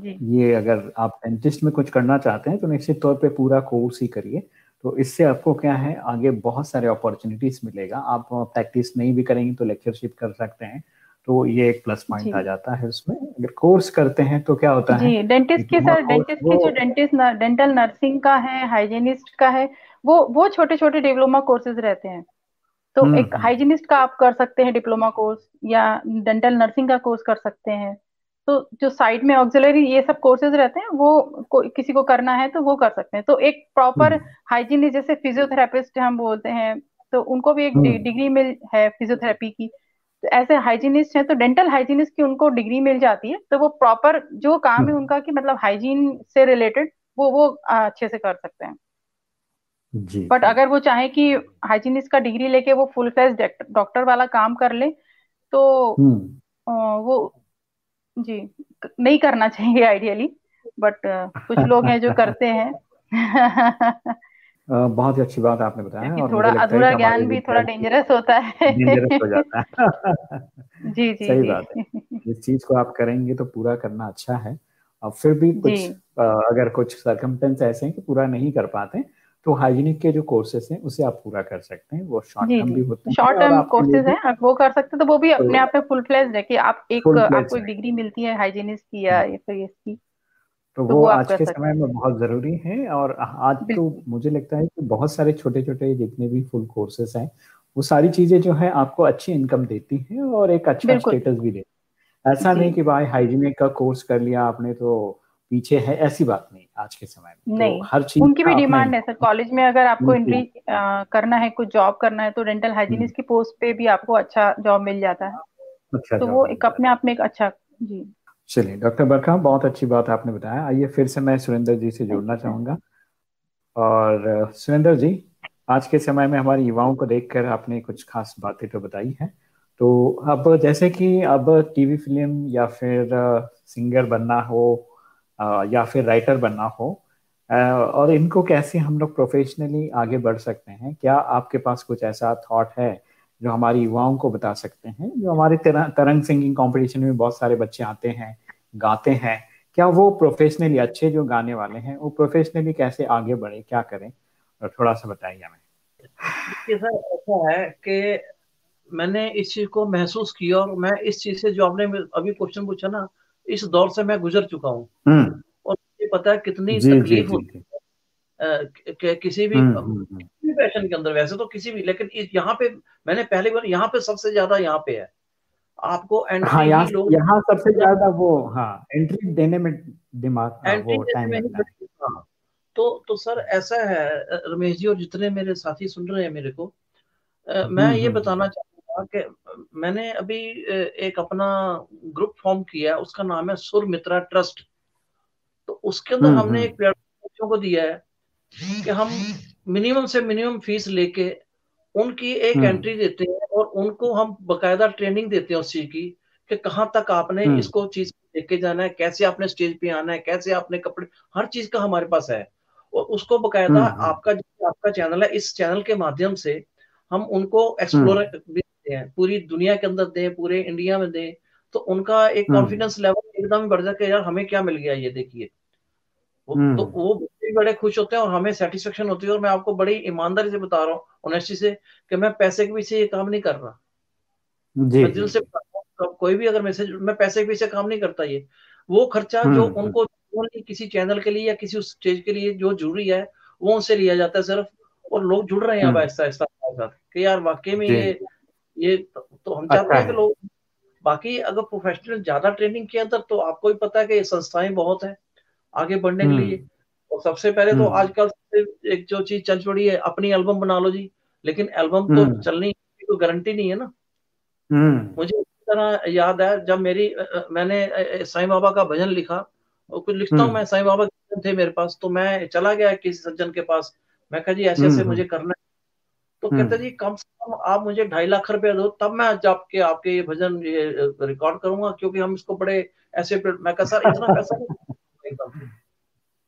ये अगर आप डेंटिस्ट में कुछ करना चाहते हैं तो निश्चित तौर पे पूरा कोर्स ही करिए। तो इससे आपको क्या है आगे बहुत सारे अपॉर्चुनिटीज़ मिलेगा। आप प्रैक्टिस नहीं भी करेंगे तो लेक्चरशिप कर सकते हैं। तो ये एक प्लस पॉइंट आ जाता है उसमें अगर कोर्स करते हैं तो क्या होता है? डेंटिस्ट के सर डेंटिस्ट की जो डेंटिस्ट डेंटल नर्सिंग का है हाइजीनिस्ट का है वो वो छोटे छोटे डिप्लोमा कोर्सेज रहते हैं। तो हम्म, एक हाइजीनिस्ट हम्म। का आप कर सकते हैं डिप्लोमा कोर्स या डेंटल नर्सिंग का कोर्स कर सकते हैं तो जो साइड में ऑक्सिलरी ये सब कोर्सेज रहते हैं वो को, किसी को करना है तो वो कर सकते हैं तो एक प्रॉपर हाइजीनिस्ट हम्म। जैसे फिजियोथेरापिस्ट हम बोलते हैं तो उनको भी एक डिग्री मिल है फिजियोथेरेपी की तो ऐसे हाइजीनिस्ट हैं तो डेंटल हाइजीनिस्ट की उनको डिग्री मिल जाती है तो वो प्रॉपर जो काम है। उनका कि मतलब हाइजीन से रिलेटेड वो वो अच्छे से कर सकते हैं जी बट अगर वो चाहे कि हाइजीनिस्ट का डिग्री लेके वो फुल फ्लेज डॉक्टर वाला काम कर ले तो हम्म। वो जी नहीं करना चाहिए आइडियली बट कुछ लोग हैं जो करते हैं। बहुत ही अच्छी बात आपने बताया और थोड़ा अधूरा ज्ञान भी थोड़ा डेंजरस होता है। डेंजरस हो जाता है। *laughs* जी जी सही बात है। जिस चीज़ को आप करेंगे तो पूरा करना अच्छा है। और फिर भी कुछ अगर कुछ सरकमटेंस ऐसे हैं कि पूरा नहीं कर पाते तो हाइजीनिक के जो कोर्सेस हैं उसे आप पूरा कर सकते हैं वो शॉर्ट टर्म भी होते हैं। शॉर्ट टर्म कोर्सेज हैं आप वो कर सकते हैं तो वो भी अपने आप में फुल फ्लेज है कि आप एक आपको एक डिग्री मिलती है हाइजीनिस्ट की या फिर हम्म। इसकी तो, तो वो, आज के समय में बहुत ज़रूरी है और आज तो मुझे लगता है कि बहुत सारे छोटे छोटे जितने भी फुल कोर्सेस हैं वो सारी चीज़ें जो है आपको अच्छी इनकम देती है और एक अच्छा स्टेटस भी देती है। ऐसा नहीं कि भाई हाइजीनिक का कोर्स कर लिया आपने तो पीछे है ऐसी बात नहीं आज के समय में। तो नहीं तो हर चीज़ उनकी भी डिमांड है सर। कॉलेज में अगर आपको एंट्री करना है कुछ जॉब करना है तो डेंटल हाइजीनिस्ट की पोस्ट पे भी आपको अच्छा जॉब मिल जाता है। अच्छा तो वो एक अपने आप में एक अच्छा जी। चलिए डॉक्टर बरखा बहुत अच्छी बात आपने बताया। आइए फिर से मैं सुरेंद्र जी से जोड़ना चाहूँगा। और सुरेंद्र जी आज के समय में हमारे युवाओं को देखकर आपने कुछ खास बातें तो बताई है। तो अब जैसे कि अब टीवी फ़िल्म या फिर सिंगर बनना हो या फिर राइटर बनना हो। और इनको कैसे हम लोग प्रोफेशनली आगे बढ़ सकते हैं? क्या आपके पास कुछ ऐसा थॉट है जो हमारी युवाओं को बता सकते हैं? जो हमारे तरंग सिंगिंग कंपटीशन में बहुत सारे बच्चे आते हैं, गाते हैं। क्या वो प्रोफेशनली अच्छे जो गाने वाले हैं, वो प्रोफेशनली कैसे आगे बढ़े? क्या करें? और थोड़ा सा बताइए हमें। ऐसा है कि मैंने इस चीज़ को महसूस किया और मैं इस चीज़ से जो आपने अभी क्वेश्चन पूछा ना इस दौर से मैं गुजर चुका हूँ। हम्म। और मुझे पता है कितनी तकलीफ़ होती है किसी भी पैशन हम्म, हम्म, के अंदर वैसे तो किसी भी लेकिन यहाँ पे मैंने पहली बार यहाँ पे सबसे ज़्यादा यहाँ पे है। आपको एंट्री हाँ, यहाँ यहाँ सबसे ज़्यादा वो हाँ एंट्री देने में दिमाग हाँ, वो टाइम हाँ तो तो सर ऐसा है रमेश जी और जितने मेरे साथी सुन रहे हैं मेरे को आ, मैं ये बताना चाहता कि मैंने अभी एक अपना ग्रुप फॉर्म किया उसका नाम है सुर मित्रा ट्रस्ट। तो उसके अंदर हम्म, हमने हम्म। एक बच्चों को दिया है कि हम मिनिमम से मिनिमम फ़ीस लेके उनकी एक एंट्री हम्म। देते हैं और उनको हम बकायदा ट्रेनिंग देते हैं उस चीज़ की कि कहाँ तक आपने इसको चीज़ लेके जाना है कैसे आपने स्टेज पे आना है कैसे आपने कपड़े हर चीज़ का हमारे पास है। और उसको बकायदा आपका आपका चैनल है इस चैनल के माध्यम से हम उनको एक्सप्लोर हैं पूरी दुनिया के अंदर दें पूरे इंडिया में दें तो उनका एक कॉन्फिडेंस हम्म। लेवल एकदम बढ़ जाए यार हमें क्या मिल गया ये देखिए। हम्म। तो वो भी बड़े खुश होते हैं और हमें सेटिस्फेक्शन होती है और मैं आपको बड़ी ईमानदारी से बता रहा हूँ ऑनेस्टी से कि मैं पैसे के पीछे ये काम नहीं कर रहा। जी, मैं दिल से कोई भी अगर मैसेज मैं पैसे के पीछे काम नहीं करता ये। वो खर्चा जो हम्म, उनको किसी चैनल के लिए या किसी उस स्टेज के लिए जो ज़रूरी है वो उनसे लिया जाता है सिर्फ़। और लोग जुड़ रहे हैं अब ऐसा ऐसा कि यार वाकई में ये ये तो, तो हम चाहते हैं कि लोग बाकी अगर प्रोफेशनल ज़्यादा ट्रेनिंग के अंदर तो आपको भी पता है कि संस्थाएँ बहुत है आगे बढ़ने के लिए। हम्म। और सबसे पहले तो हम्म। आजकल एक जो चीज़ चल पड़ी है अपनी एल्बम बना लो जी। लेकिन एल्बम तो हम्म। चलने की कोई गारंटी नहीं है ना। मुझे तरह याद है जब मेरी मैंने साईं बाबा का भजन लिखा और कुछ लिखता हूँ मैं साईं बाबा के थे मेरे पास तो मैं चला गया किसी सज्जन के पास। मैं कहा जी ऐसे ऐसे मुझे करना है तो कहते हम्म। जी कम से कम आप मुझे ढाई लाख रुपया दो तब मैं आपके आपके ये भजन ये रिकॉर्ड करूँगा क्योंकि हम इसको बड़े ऐसे मैं कहा सर इतना पैसा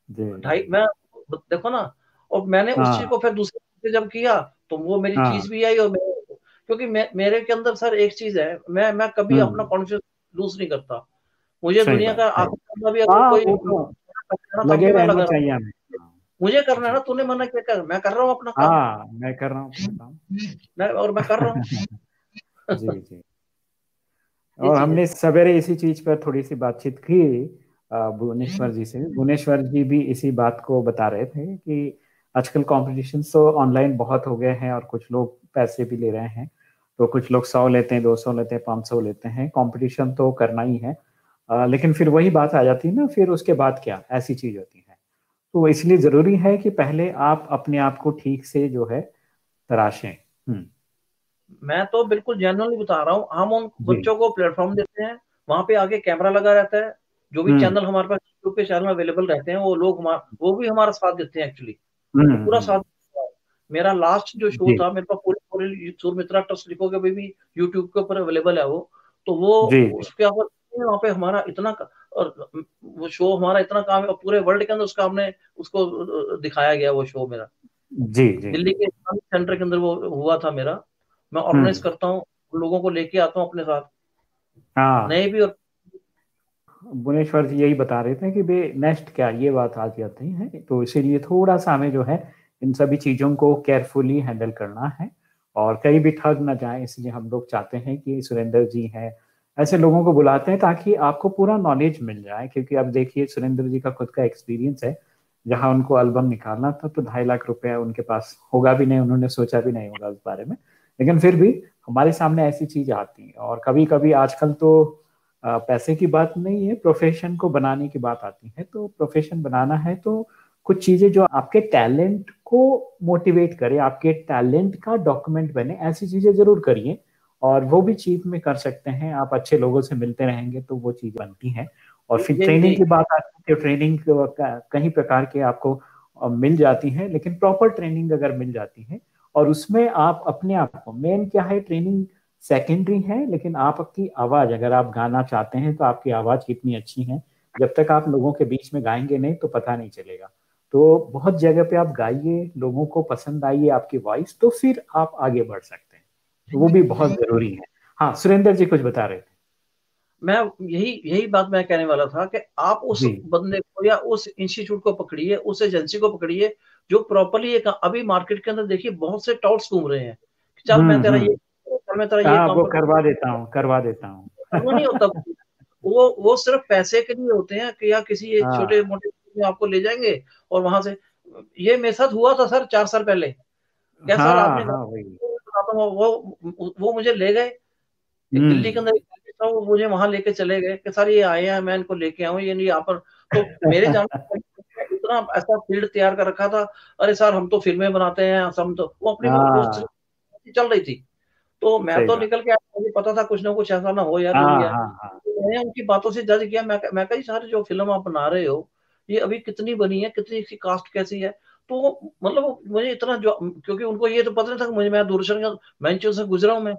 *laughs* ढाई मैं देखो ना और मैंने हाँ। उस चीज़ को फिर दूसरे जब किया तो वो मेरी हाँ। चीज़ भी आई और क्योंकि मे, मेरे के अंदर सर एक चीज़ है मैं मैं कभी हम्म। अपना कॉन्फिडेंस लूज नहीं करता मुझे दुनिया का आगे भी अगर हाँ, कोई तो लगे रहना चाहिए हमें मुझे करना है ना तूने मना क्या कर? मैं कर रहा हूँ अपना काम। हाँ मैं कर रहा हूँ मैं और मैं कर रहा हूँ। *laughs* जी जी। और हमने सवेरे इसी चीज़ पर थोड़ी सी बातचीत की भुवनेश्वर जी से। भुवनेश्वर जी भी इसी बात को बता रहे थे कि आजकल कॉम्पिटिशन तो ऑनलाइन बहुत हो गए हैं और कुछ लोग पैसे भी ले रहे हैं। तो कुछ लोग सौ लेते हैं दो सौ लेते हैं पाँच सौ लेते हैं। कंपटीशन तो करना ही है। आ, लेकिन फिर वही बात आ जाती है ना फिर उसके बाद क्या? ऐसी चीज़ होती है। तो इसलिए ज़रूरी है कि पहले आप अपने आप को ठीक से जो है तराशें। हम्म। मैं तो बिल्कुल जेनुअनली बता रहा हूँ हम उन बच्चों को प्लेटफॉर्म देते हैं वहाँ पे आगे कैमरा लगा रहता है जो भी चैनल हम्म। हमारे पास यूट्यूब पे चैनल अवेलेबल रहते हैं वो लोग वो भी हमारा साथ देते हैं एक्चुअली हम्म, पूरा साथ मेरा लास्ट जो शो था मेरे पास पूरे पूरे सूर मित्रा ट्रस्ट लिखोगे अभी भी यूट्यूब के ऊपर अवेलेबल है वो तो वो उसके ऊपर वहाँ पे हमारा इतना और वो शो हमारा इतना काम है पूरे वर्ल्ड के अंदर उसका हमने उसको दिखाया गया वो शो मेरा। जी जी। दिल्ली के सेंटर के अंदर वो हुआ था मेरा। मैं ऑर्गेनाइज हम्म। करता हूँ लोगों को लेके आता हूँ अपने साथ। हाँ। नए भी और भुवनेश्वर जी यही बता रहे थे कि बे नेक्स्ट क्या ये बात आ जाती है तो इसीलिए थोड़ा सा हमें जो है इन सभी चीज़ों को केयरफुली हैंडल करना है। और कहीं भी ठग ना जाए इसलिए हम लोग चाहते हैं कि सुरेंद्र जी हैं ऐसे लोगों को बुलाते हैं ताकि आपको पूरा नॉलेज मिल जाए, क्योंकि अब देखिए सुरेंद्र जी का खुद का एक्सपीरियंस है, जहाँ उनको एल्बम निकालना था तो ढाई लाख रुपया उनके पास होगा भी नहीं, उन्होंने सोचा भी नहीं होगा उस बारे में। लेकिन फिर भी हमारे सामने ऐसी चीज़ आती है, और कभी कभी आजकल तो पैसे की बात नहीं है प्रोफेशन को बनाने की बात आती है तो प्रोफेशन बनाना है तो कुछ चीज़ें जो आपके टैलेंट को मोटिवेट करे, आपके टैलेंट का डॉक्यूमेंट बने, ऐसी चीज़ें ज़रूर करिए। और वो भी चीफ में कर सकते हैं। आप अच्छे लोगों से मिलते रहेंगे तो वो चीज़ बनती है। और फिर ट्रेनिंग की बात आती है ट्रेनिंग कई प्रकार के आपको मिल जाती है लेकिन प्रॉपर ट्रेनिंग अगर मिल जाती है और उसमें आप अपने आप को मेन क्या है ट्रेनिंग सेकेंडरी है लेकिन आपकी आवाज़ अगर आप गाना चाहते हैं तो आपकी आवाज़ कितनी अच्छी है। जब तक आप लोगों के बीच में गाएँगे नहीं तो पता नहीं चलेगा। तो बहुत जगह पे आप गाइए लोगों को पसंद आइए आपकी वॉइस तो फिर आप आगे बढ़ सकते हैं। तो वो भी बहुत ज़रूरी है। हाँ सुरेंद्र जी कुछ बता रहे थे। मैं यही यही बात मैं कहने वाला था कि आप उस बंदे को या उस इंस्टीट्यूट को पकड़िए उस एजेंसी को पकड़िए जो प्रॉपरली एक अभी मार्केट के अंदर देखिए बहुत से टॉट्स घूम रहे हैं। चल मैं तेरा हम्म, ये हम्म। चल मैं तेरा ये हाँ, काम करवा देता हूँ करवा देता हूँ। वो नहीं होता। वो वो सिर्फ़ पैसे के लिए होते हैं कि या किसी हाँ। छोटे मोटे में आपको ले जाएँगे और वहाँ से ये मेरे साथ हुआ था सर चार साल पहले। क्या हाँ, सर आपने हाँ, वो वो मुझे ले गए हम्म। दिल्ली के अंदर वो मुझे वहाँ लेके चले गए कि सर ये आए हैं मैं इनको लेके आऊँ ये यहाँ पर तो मेरे *laughs* जान इतना ऐसा फ़ील्ड तैयार कर रखा था अरे सर हम तो फ़िल्में बनाते हैं हम तो वो अपनी हाँ। चल रही थी तो मैं तो निकल के आया मुझे पता था कुछ ना कुछ ऐसा ना हो यार हाँ, हाँ. तो मैंने उनकी बातों से जज किया मैं मैं कही सर जो फ़िल्म आप बना रहे हो ये अभी कितनी बनी है कितनी इसकी कास्ट कैसी है तो मतलब मुझे इतना जो क्योंकि उनको ये तो पता नहीं था कि मुझे मैं दूरदर्शन का मंच से गुजरा हूँ मैं।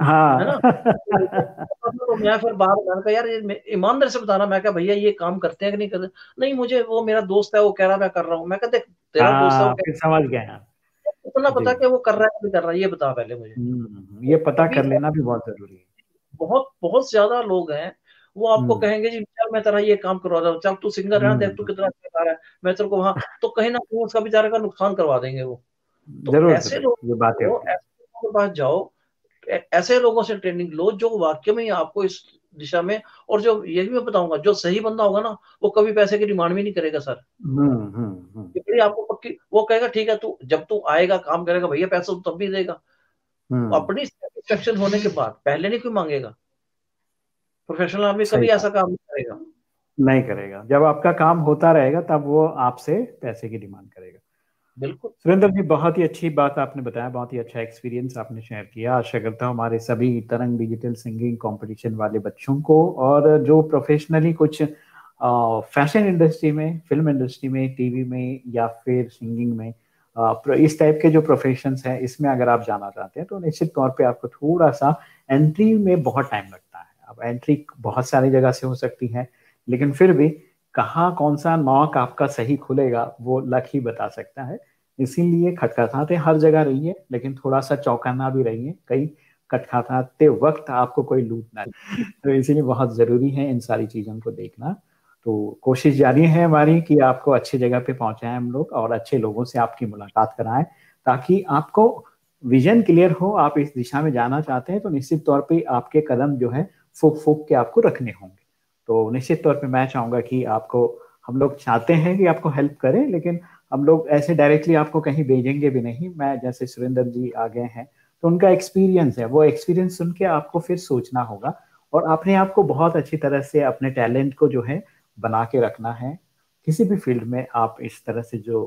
हाँ। है ना? *laughs* तो मैं फिर बाहर मैंने कहा यार ईमानदार से बताना। मैं क्या भैया ये काम करते हैं कि नहीं करते? नहीं मुझे वो मेरा दोस्त है वो कह रहा मैं कर रहा हूँ। मैं देख तेरा हाँ, दोस्त है समझ गया इतना पता कि वो कर रहा है नहीं कर रहा है ये बता पहले मुझे। हम्म, ये पता कर लेना भी बहुत ज़रूरी है। बहुत बहुत ज़्यादा लोग हैं वो आपको हम्म। कहेंगे जी चल मैं तेरा ये काम करवा दूँ चल तू सिंगर है देख तू कितना अच्छा गा रहा है मैं तेरे को वहाँ तो कहीं ना कहीं उसका बेचारे का नुकसान करवा देंगे वो। तो है ऐसे लोगों के पास जाओ ऐसे लोगों से ट्रेनिंग लो जो वाक्य में आपको इस दिशा में और जो ये भी मैं बताऊँगा जो सही बंदा होगा ना वो कभी पैसे की डिमांड भी नहीं करेगा सर। हम्म, हम्म, हम्म। आपको पक्की वो कहेगा ठीक है तू जब तू आएगा काम करेगा भैया पैसा तो तब भी देगा। अपनी सेटिस्फेक्शन होने के बाद पहले नहीं कोई मांगेगा। प्रोफेशनल आदमी कभी ऐसा काम नहीं करेगा। नहीं करेगा। जब आपका काम होता रहेगा तब वो आपसे पैसे की डिमांड करेगा। बिल्कुल। सुरेंद्र जी बहुत ही अच्छी बात आपने बताया बहुत ही अच्छा एक्सपीरियंस आपने शेयर किया। आशा करता हूँ हमारे सभी तरंग डिजिटल सिंगिंग कंपटीशन वाले बच्चों को और जो प्रोफेशनली कुछ फ़ैशन इंडस्ट्री में फ़िल्म इंडस्ट्री में टीवी में या फिर सिंगिंग में आ, इस टाइप के जो प्रोफेशन हैं इसमें अगर आप जाना चाहते हैं तो निश्चित तौर पे आपको थोड़ा सा एंट्री में बहुत टाइम लगता है। एंट्री बहुत सारी जगह से हो सकती है, लेकिन फिर भी कहाँ कौन सा नॉक आपका सही खुलेगा, वो लक ही बता सकता है। इसीलिए खटखटाते हर जगह रहिए, लेकिन थोड़ा सा चौकाना भी रहिए। कई खटखटाते वक्त आपको कोई लूट ना तो इसीलिए बहुत ज़रूरी है इन सारी चीज़ों को देखना। तो कोशिश जारी है हमारी कि आपको अच्छी जगह पे पहुंचाएँ हम लोग और अच्छे लोगों से आपकी मुलाकात कराएँ, ताकि आपको विजन क्लियर हो, आप इस दिशा में जाना चाहते हैं तो निश्चित तौर पे आपके कदम जो है फूक फूक के आपको रखने होंगे। तो निश्चित तौर पे मैं चाहूँगा कि आपको, हम लोग चाहते हैं कि आपको हेल्प करें, लेकिन हम लोग ऐसे डायरेक्टली आपको कहीं भेजेंगे भी नहीं। मैं जैसे सुरेंद्र जी आ गए हैं तो उनका एक्सपीरियंस है। वो एक्सपीरियंस सुन के आपको फिर सोचना होगा और अपने आप को बहुत अच्छी तरह से अपने टैलेंट को जो है बना के रखना है। किसी भी फ़ील्ड में आप इस तरह से जो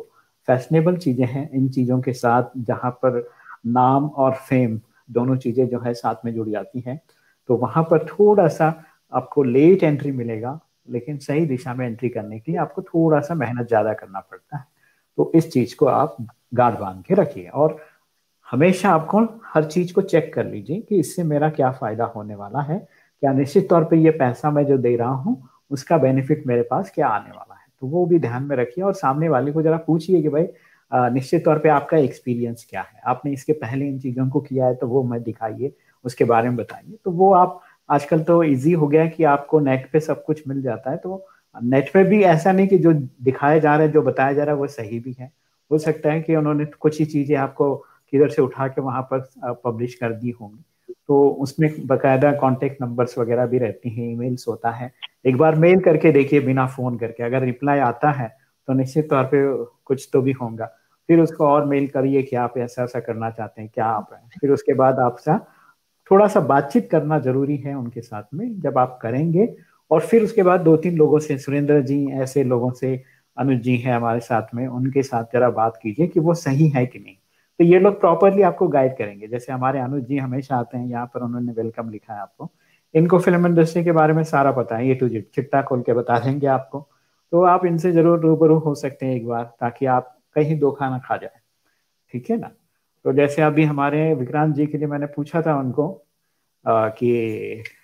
फैशनेबल चीज़ें हैं, इन चीज़ों के साथ जहाँ पर नाम और फेम दोनों चीज़ें जो है साथ में जुड़ जाती हैं। तो वहाँ पर थोड़ा सा आपको लेट एंट्री मिलेगा, लेकिन सही दिशा में एंट्री करने के लिए आपको थोड़ा सा मेहनत ज़्यादा करना पड़ता है। तो इस चीज़ को आप गार्ड बाँध के रखिए और हमेशा आपको हर चीज़ को चेक कर लीजिए कि इससे मेरा क्या फ़ायदा होने वाला है। क्या निश्चित तौर पर ये पैसा मैं जो दे रहा हूँ, उसका बेनिफिट मेरे पास क्या आने वाला है? तो वो भी ध्यान में रखिए और सामने वाले को जरा पूछिए कि भाई निश्चित तौर पे आपका एक्सपीरियंस क्या है? आपने इसके पहले इन चीज़ों को किया है तो वो मैं दिखाइए। उसके बारे में बताएँगे। तो वो आप, आजकल तो इजी हो गया कि आपको नेट पे सब कुछ मिल जाता है तो नेट पे भी ऐसा नहीं कि जो दिखाया जा रहा है, जो बताया जा रहा है, वो सही भी है। हो सकता है कि उन्होंने कुछ ही चीज़ें आपको किधर से उठा के वहाँ पर पब्लिश कर दी होंगी। तो उसमें बकायदा कॉन्टेक्ट नंबर्स वगैरह भी रहती हैं ईमेल्स होता है। एक बार मेल करके देखिए, बिना फ़ोन करके। अगर रिप्लाई आता है तो निश्चित तौर पे कुछ तो भी होगा। फिर उसको और मेल करिए कि आप ऐसा ऐसा करना चाहते हैं, क्या आप हैं? फिर उसके बाद आपका थोड़ा सा बातचीत करना ज़रूरी है उनके साथ में, जब आप करेंगे। और फिर उसके बाद दो तीन लोगों से, सुरेंद्र जी, ऐसे लोगों से, अनुज जी हैं हमारे साथ में, उनके साथ जरा बात कीजिए कि वो सही है कि नहीं। तो ये लोग प्रॉपरली आपको गाइड करेंगे। जैसे हमारे अनुज जी हमेशा आते हैं, यहाँ पर उन्होंने वेलकम लिखा है आपको। इनको फ़िल्म इंडस्ट्री के बारे में सारा पता है ये टू जिट चिट्टा खोल के बता देंगे आपको। तो आप इनसे ज़रूर रूबरू हो सकते हैं एक बार, ताकि आप कहीं धोखा ना खा जाए। ठीक है ना? तो जैसे अभी हमारे विक्रांत जी के लिए मैंने पूछा था उनको आ, कि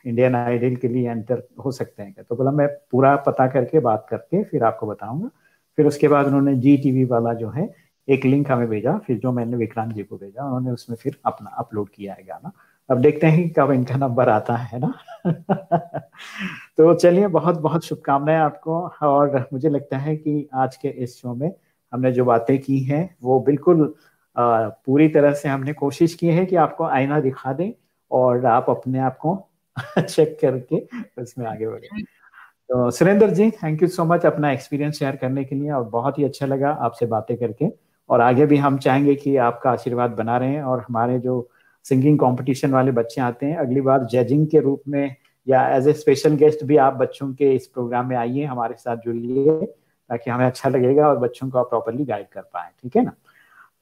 इंडियन आइडल के लिए एंटर हो सकते हैं क्या? तो बोला मैं पूरा पता करके बात करके फिर आपको बताऊँगा। फिर उसके बाद उन्होंने जी टीवी वाला जो है एक लिंक हमें भेजा फिर जो मैंने विक्रांत जी को भेजा उन्होंने उसमें फिर अपना अपलोड किया है गाना। अब देखते हैं कब इनका नंबर आता है ना? *laughs* तो चलिए बहुत बहुत शुभकामनाएँ आपको और मुझे लगता है कि आज के इस शो में हमने जो बातें की हैं वो बिल्कुल पूरी तरह से हमने कोशिश की है कि आपको आईना दिखा दें और आप अपने आप को *laughs* चेक करके उसमें आगे बढ़े। तो Surendra ji thank you so much अपना एक्सपीरियंस शेयर करने के लिए और बहुत ही अच्छा लगा आपसे बातें करके। और आगे भी हम चाहेंगे कि आपका आशीर्वाद बना रहे और हमारे जो सिंगिंग कंपटीशन वाले बच्चे आते हैं अगली बार जजिंग के रूप में या एज ए स्पेशल गेस्ट भी आप बच्चों के इस प्रोग्राम में आइए हमारे साथ जुड़िए ताकि हमें अच्छा लगेगा और बच्चों को आप प्रॉपरली गाइड कर पाए ठीक है ना?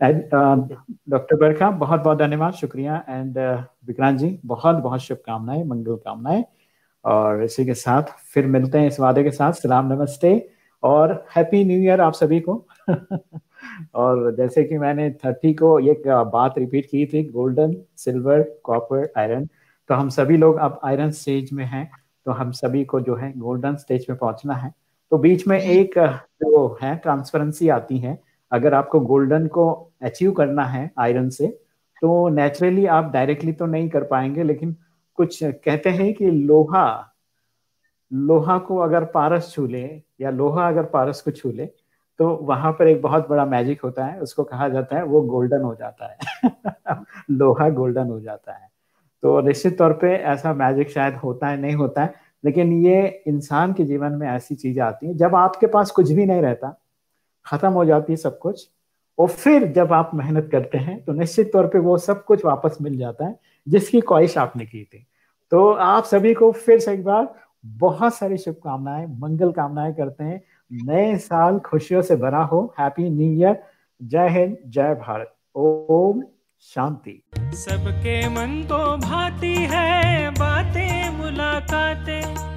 डॉक्टर uh, बरखा बहुत बहुत धन्यवाद शुक्रिया। एंड विक्रांत जी बहुत बहुत शुभकामनाएँ मंगल कामनाएँ। और इसी के साथ फिर मिलते हैं इस वादे के साथ। सलाम नमस्ते। और हैप्पी न्यू ईयर आप सभी को। *laughs* और जैसे कि मैंने थर्टी को एक बात रिपीट की थी गोल्डन सिल्वर कॉपर आयरन तो हम सभी लोग अब आयरन स्टेज में हैं। तो हम सभी को जो है गोल्डन स्टेज में पहुँचना है। तो बीच में एक जो है ट्रांसपेरेंसी आती है। अगर आपको गोल्डन को अचीव करना है आयरन से तो नेचुरली आप डायरेक्टली तो नहीं कर पाएँगे, लेकिन कुछ कहते हैं कि लोहा लोहा को अगर पारस छू ले या लोहा अगर पारस को छू ले तो वहाँ पर एक बहुत बड़ा मैजिक होता है, उसको कहा जाता है, वो गोल्डन हो जाता है। *laughs* लोहा गोल्डन हो जाता है। तो निश्चित तौर पे ऐसा मैजिक शायद होता है, नहीं होता है, लेकिन ये इंसान के जीवन में ऐसी चीज़ें आती हैं, जब आपके पास कुछ भी नहीं रहता खत्म हो जाती है सब कुछ। और फिर जब आप मेहनत करते हैं तो निश्चित तौर पे वो सब कुछ वापस मिल जाता है, जिसकी ख्वाहिश आपने की थी। तो आप सभी को फिर से एक बार बहुत सारी शुभकामनाएँ, मंगल कामनाएँ करते हैं। नए साल खुशियों से भरा हो। हैप्पी न्यू ईयर जय हिंद, जय भारत। ओम शांति। सबके मन को भाती है, बातें, मुलाकातें।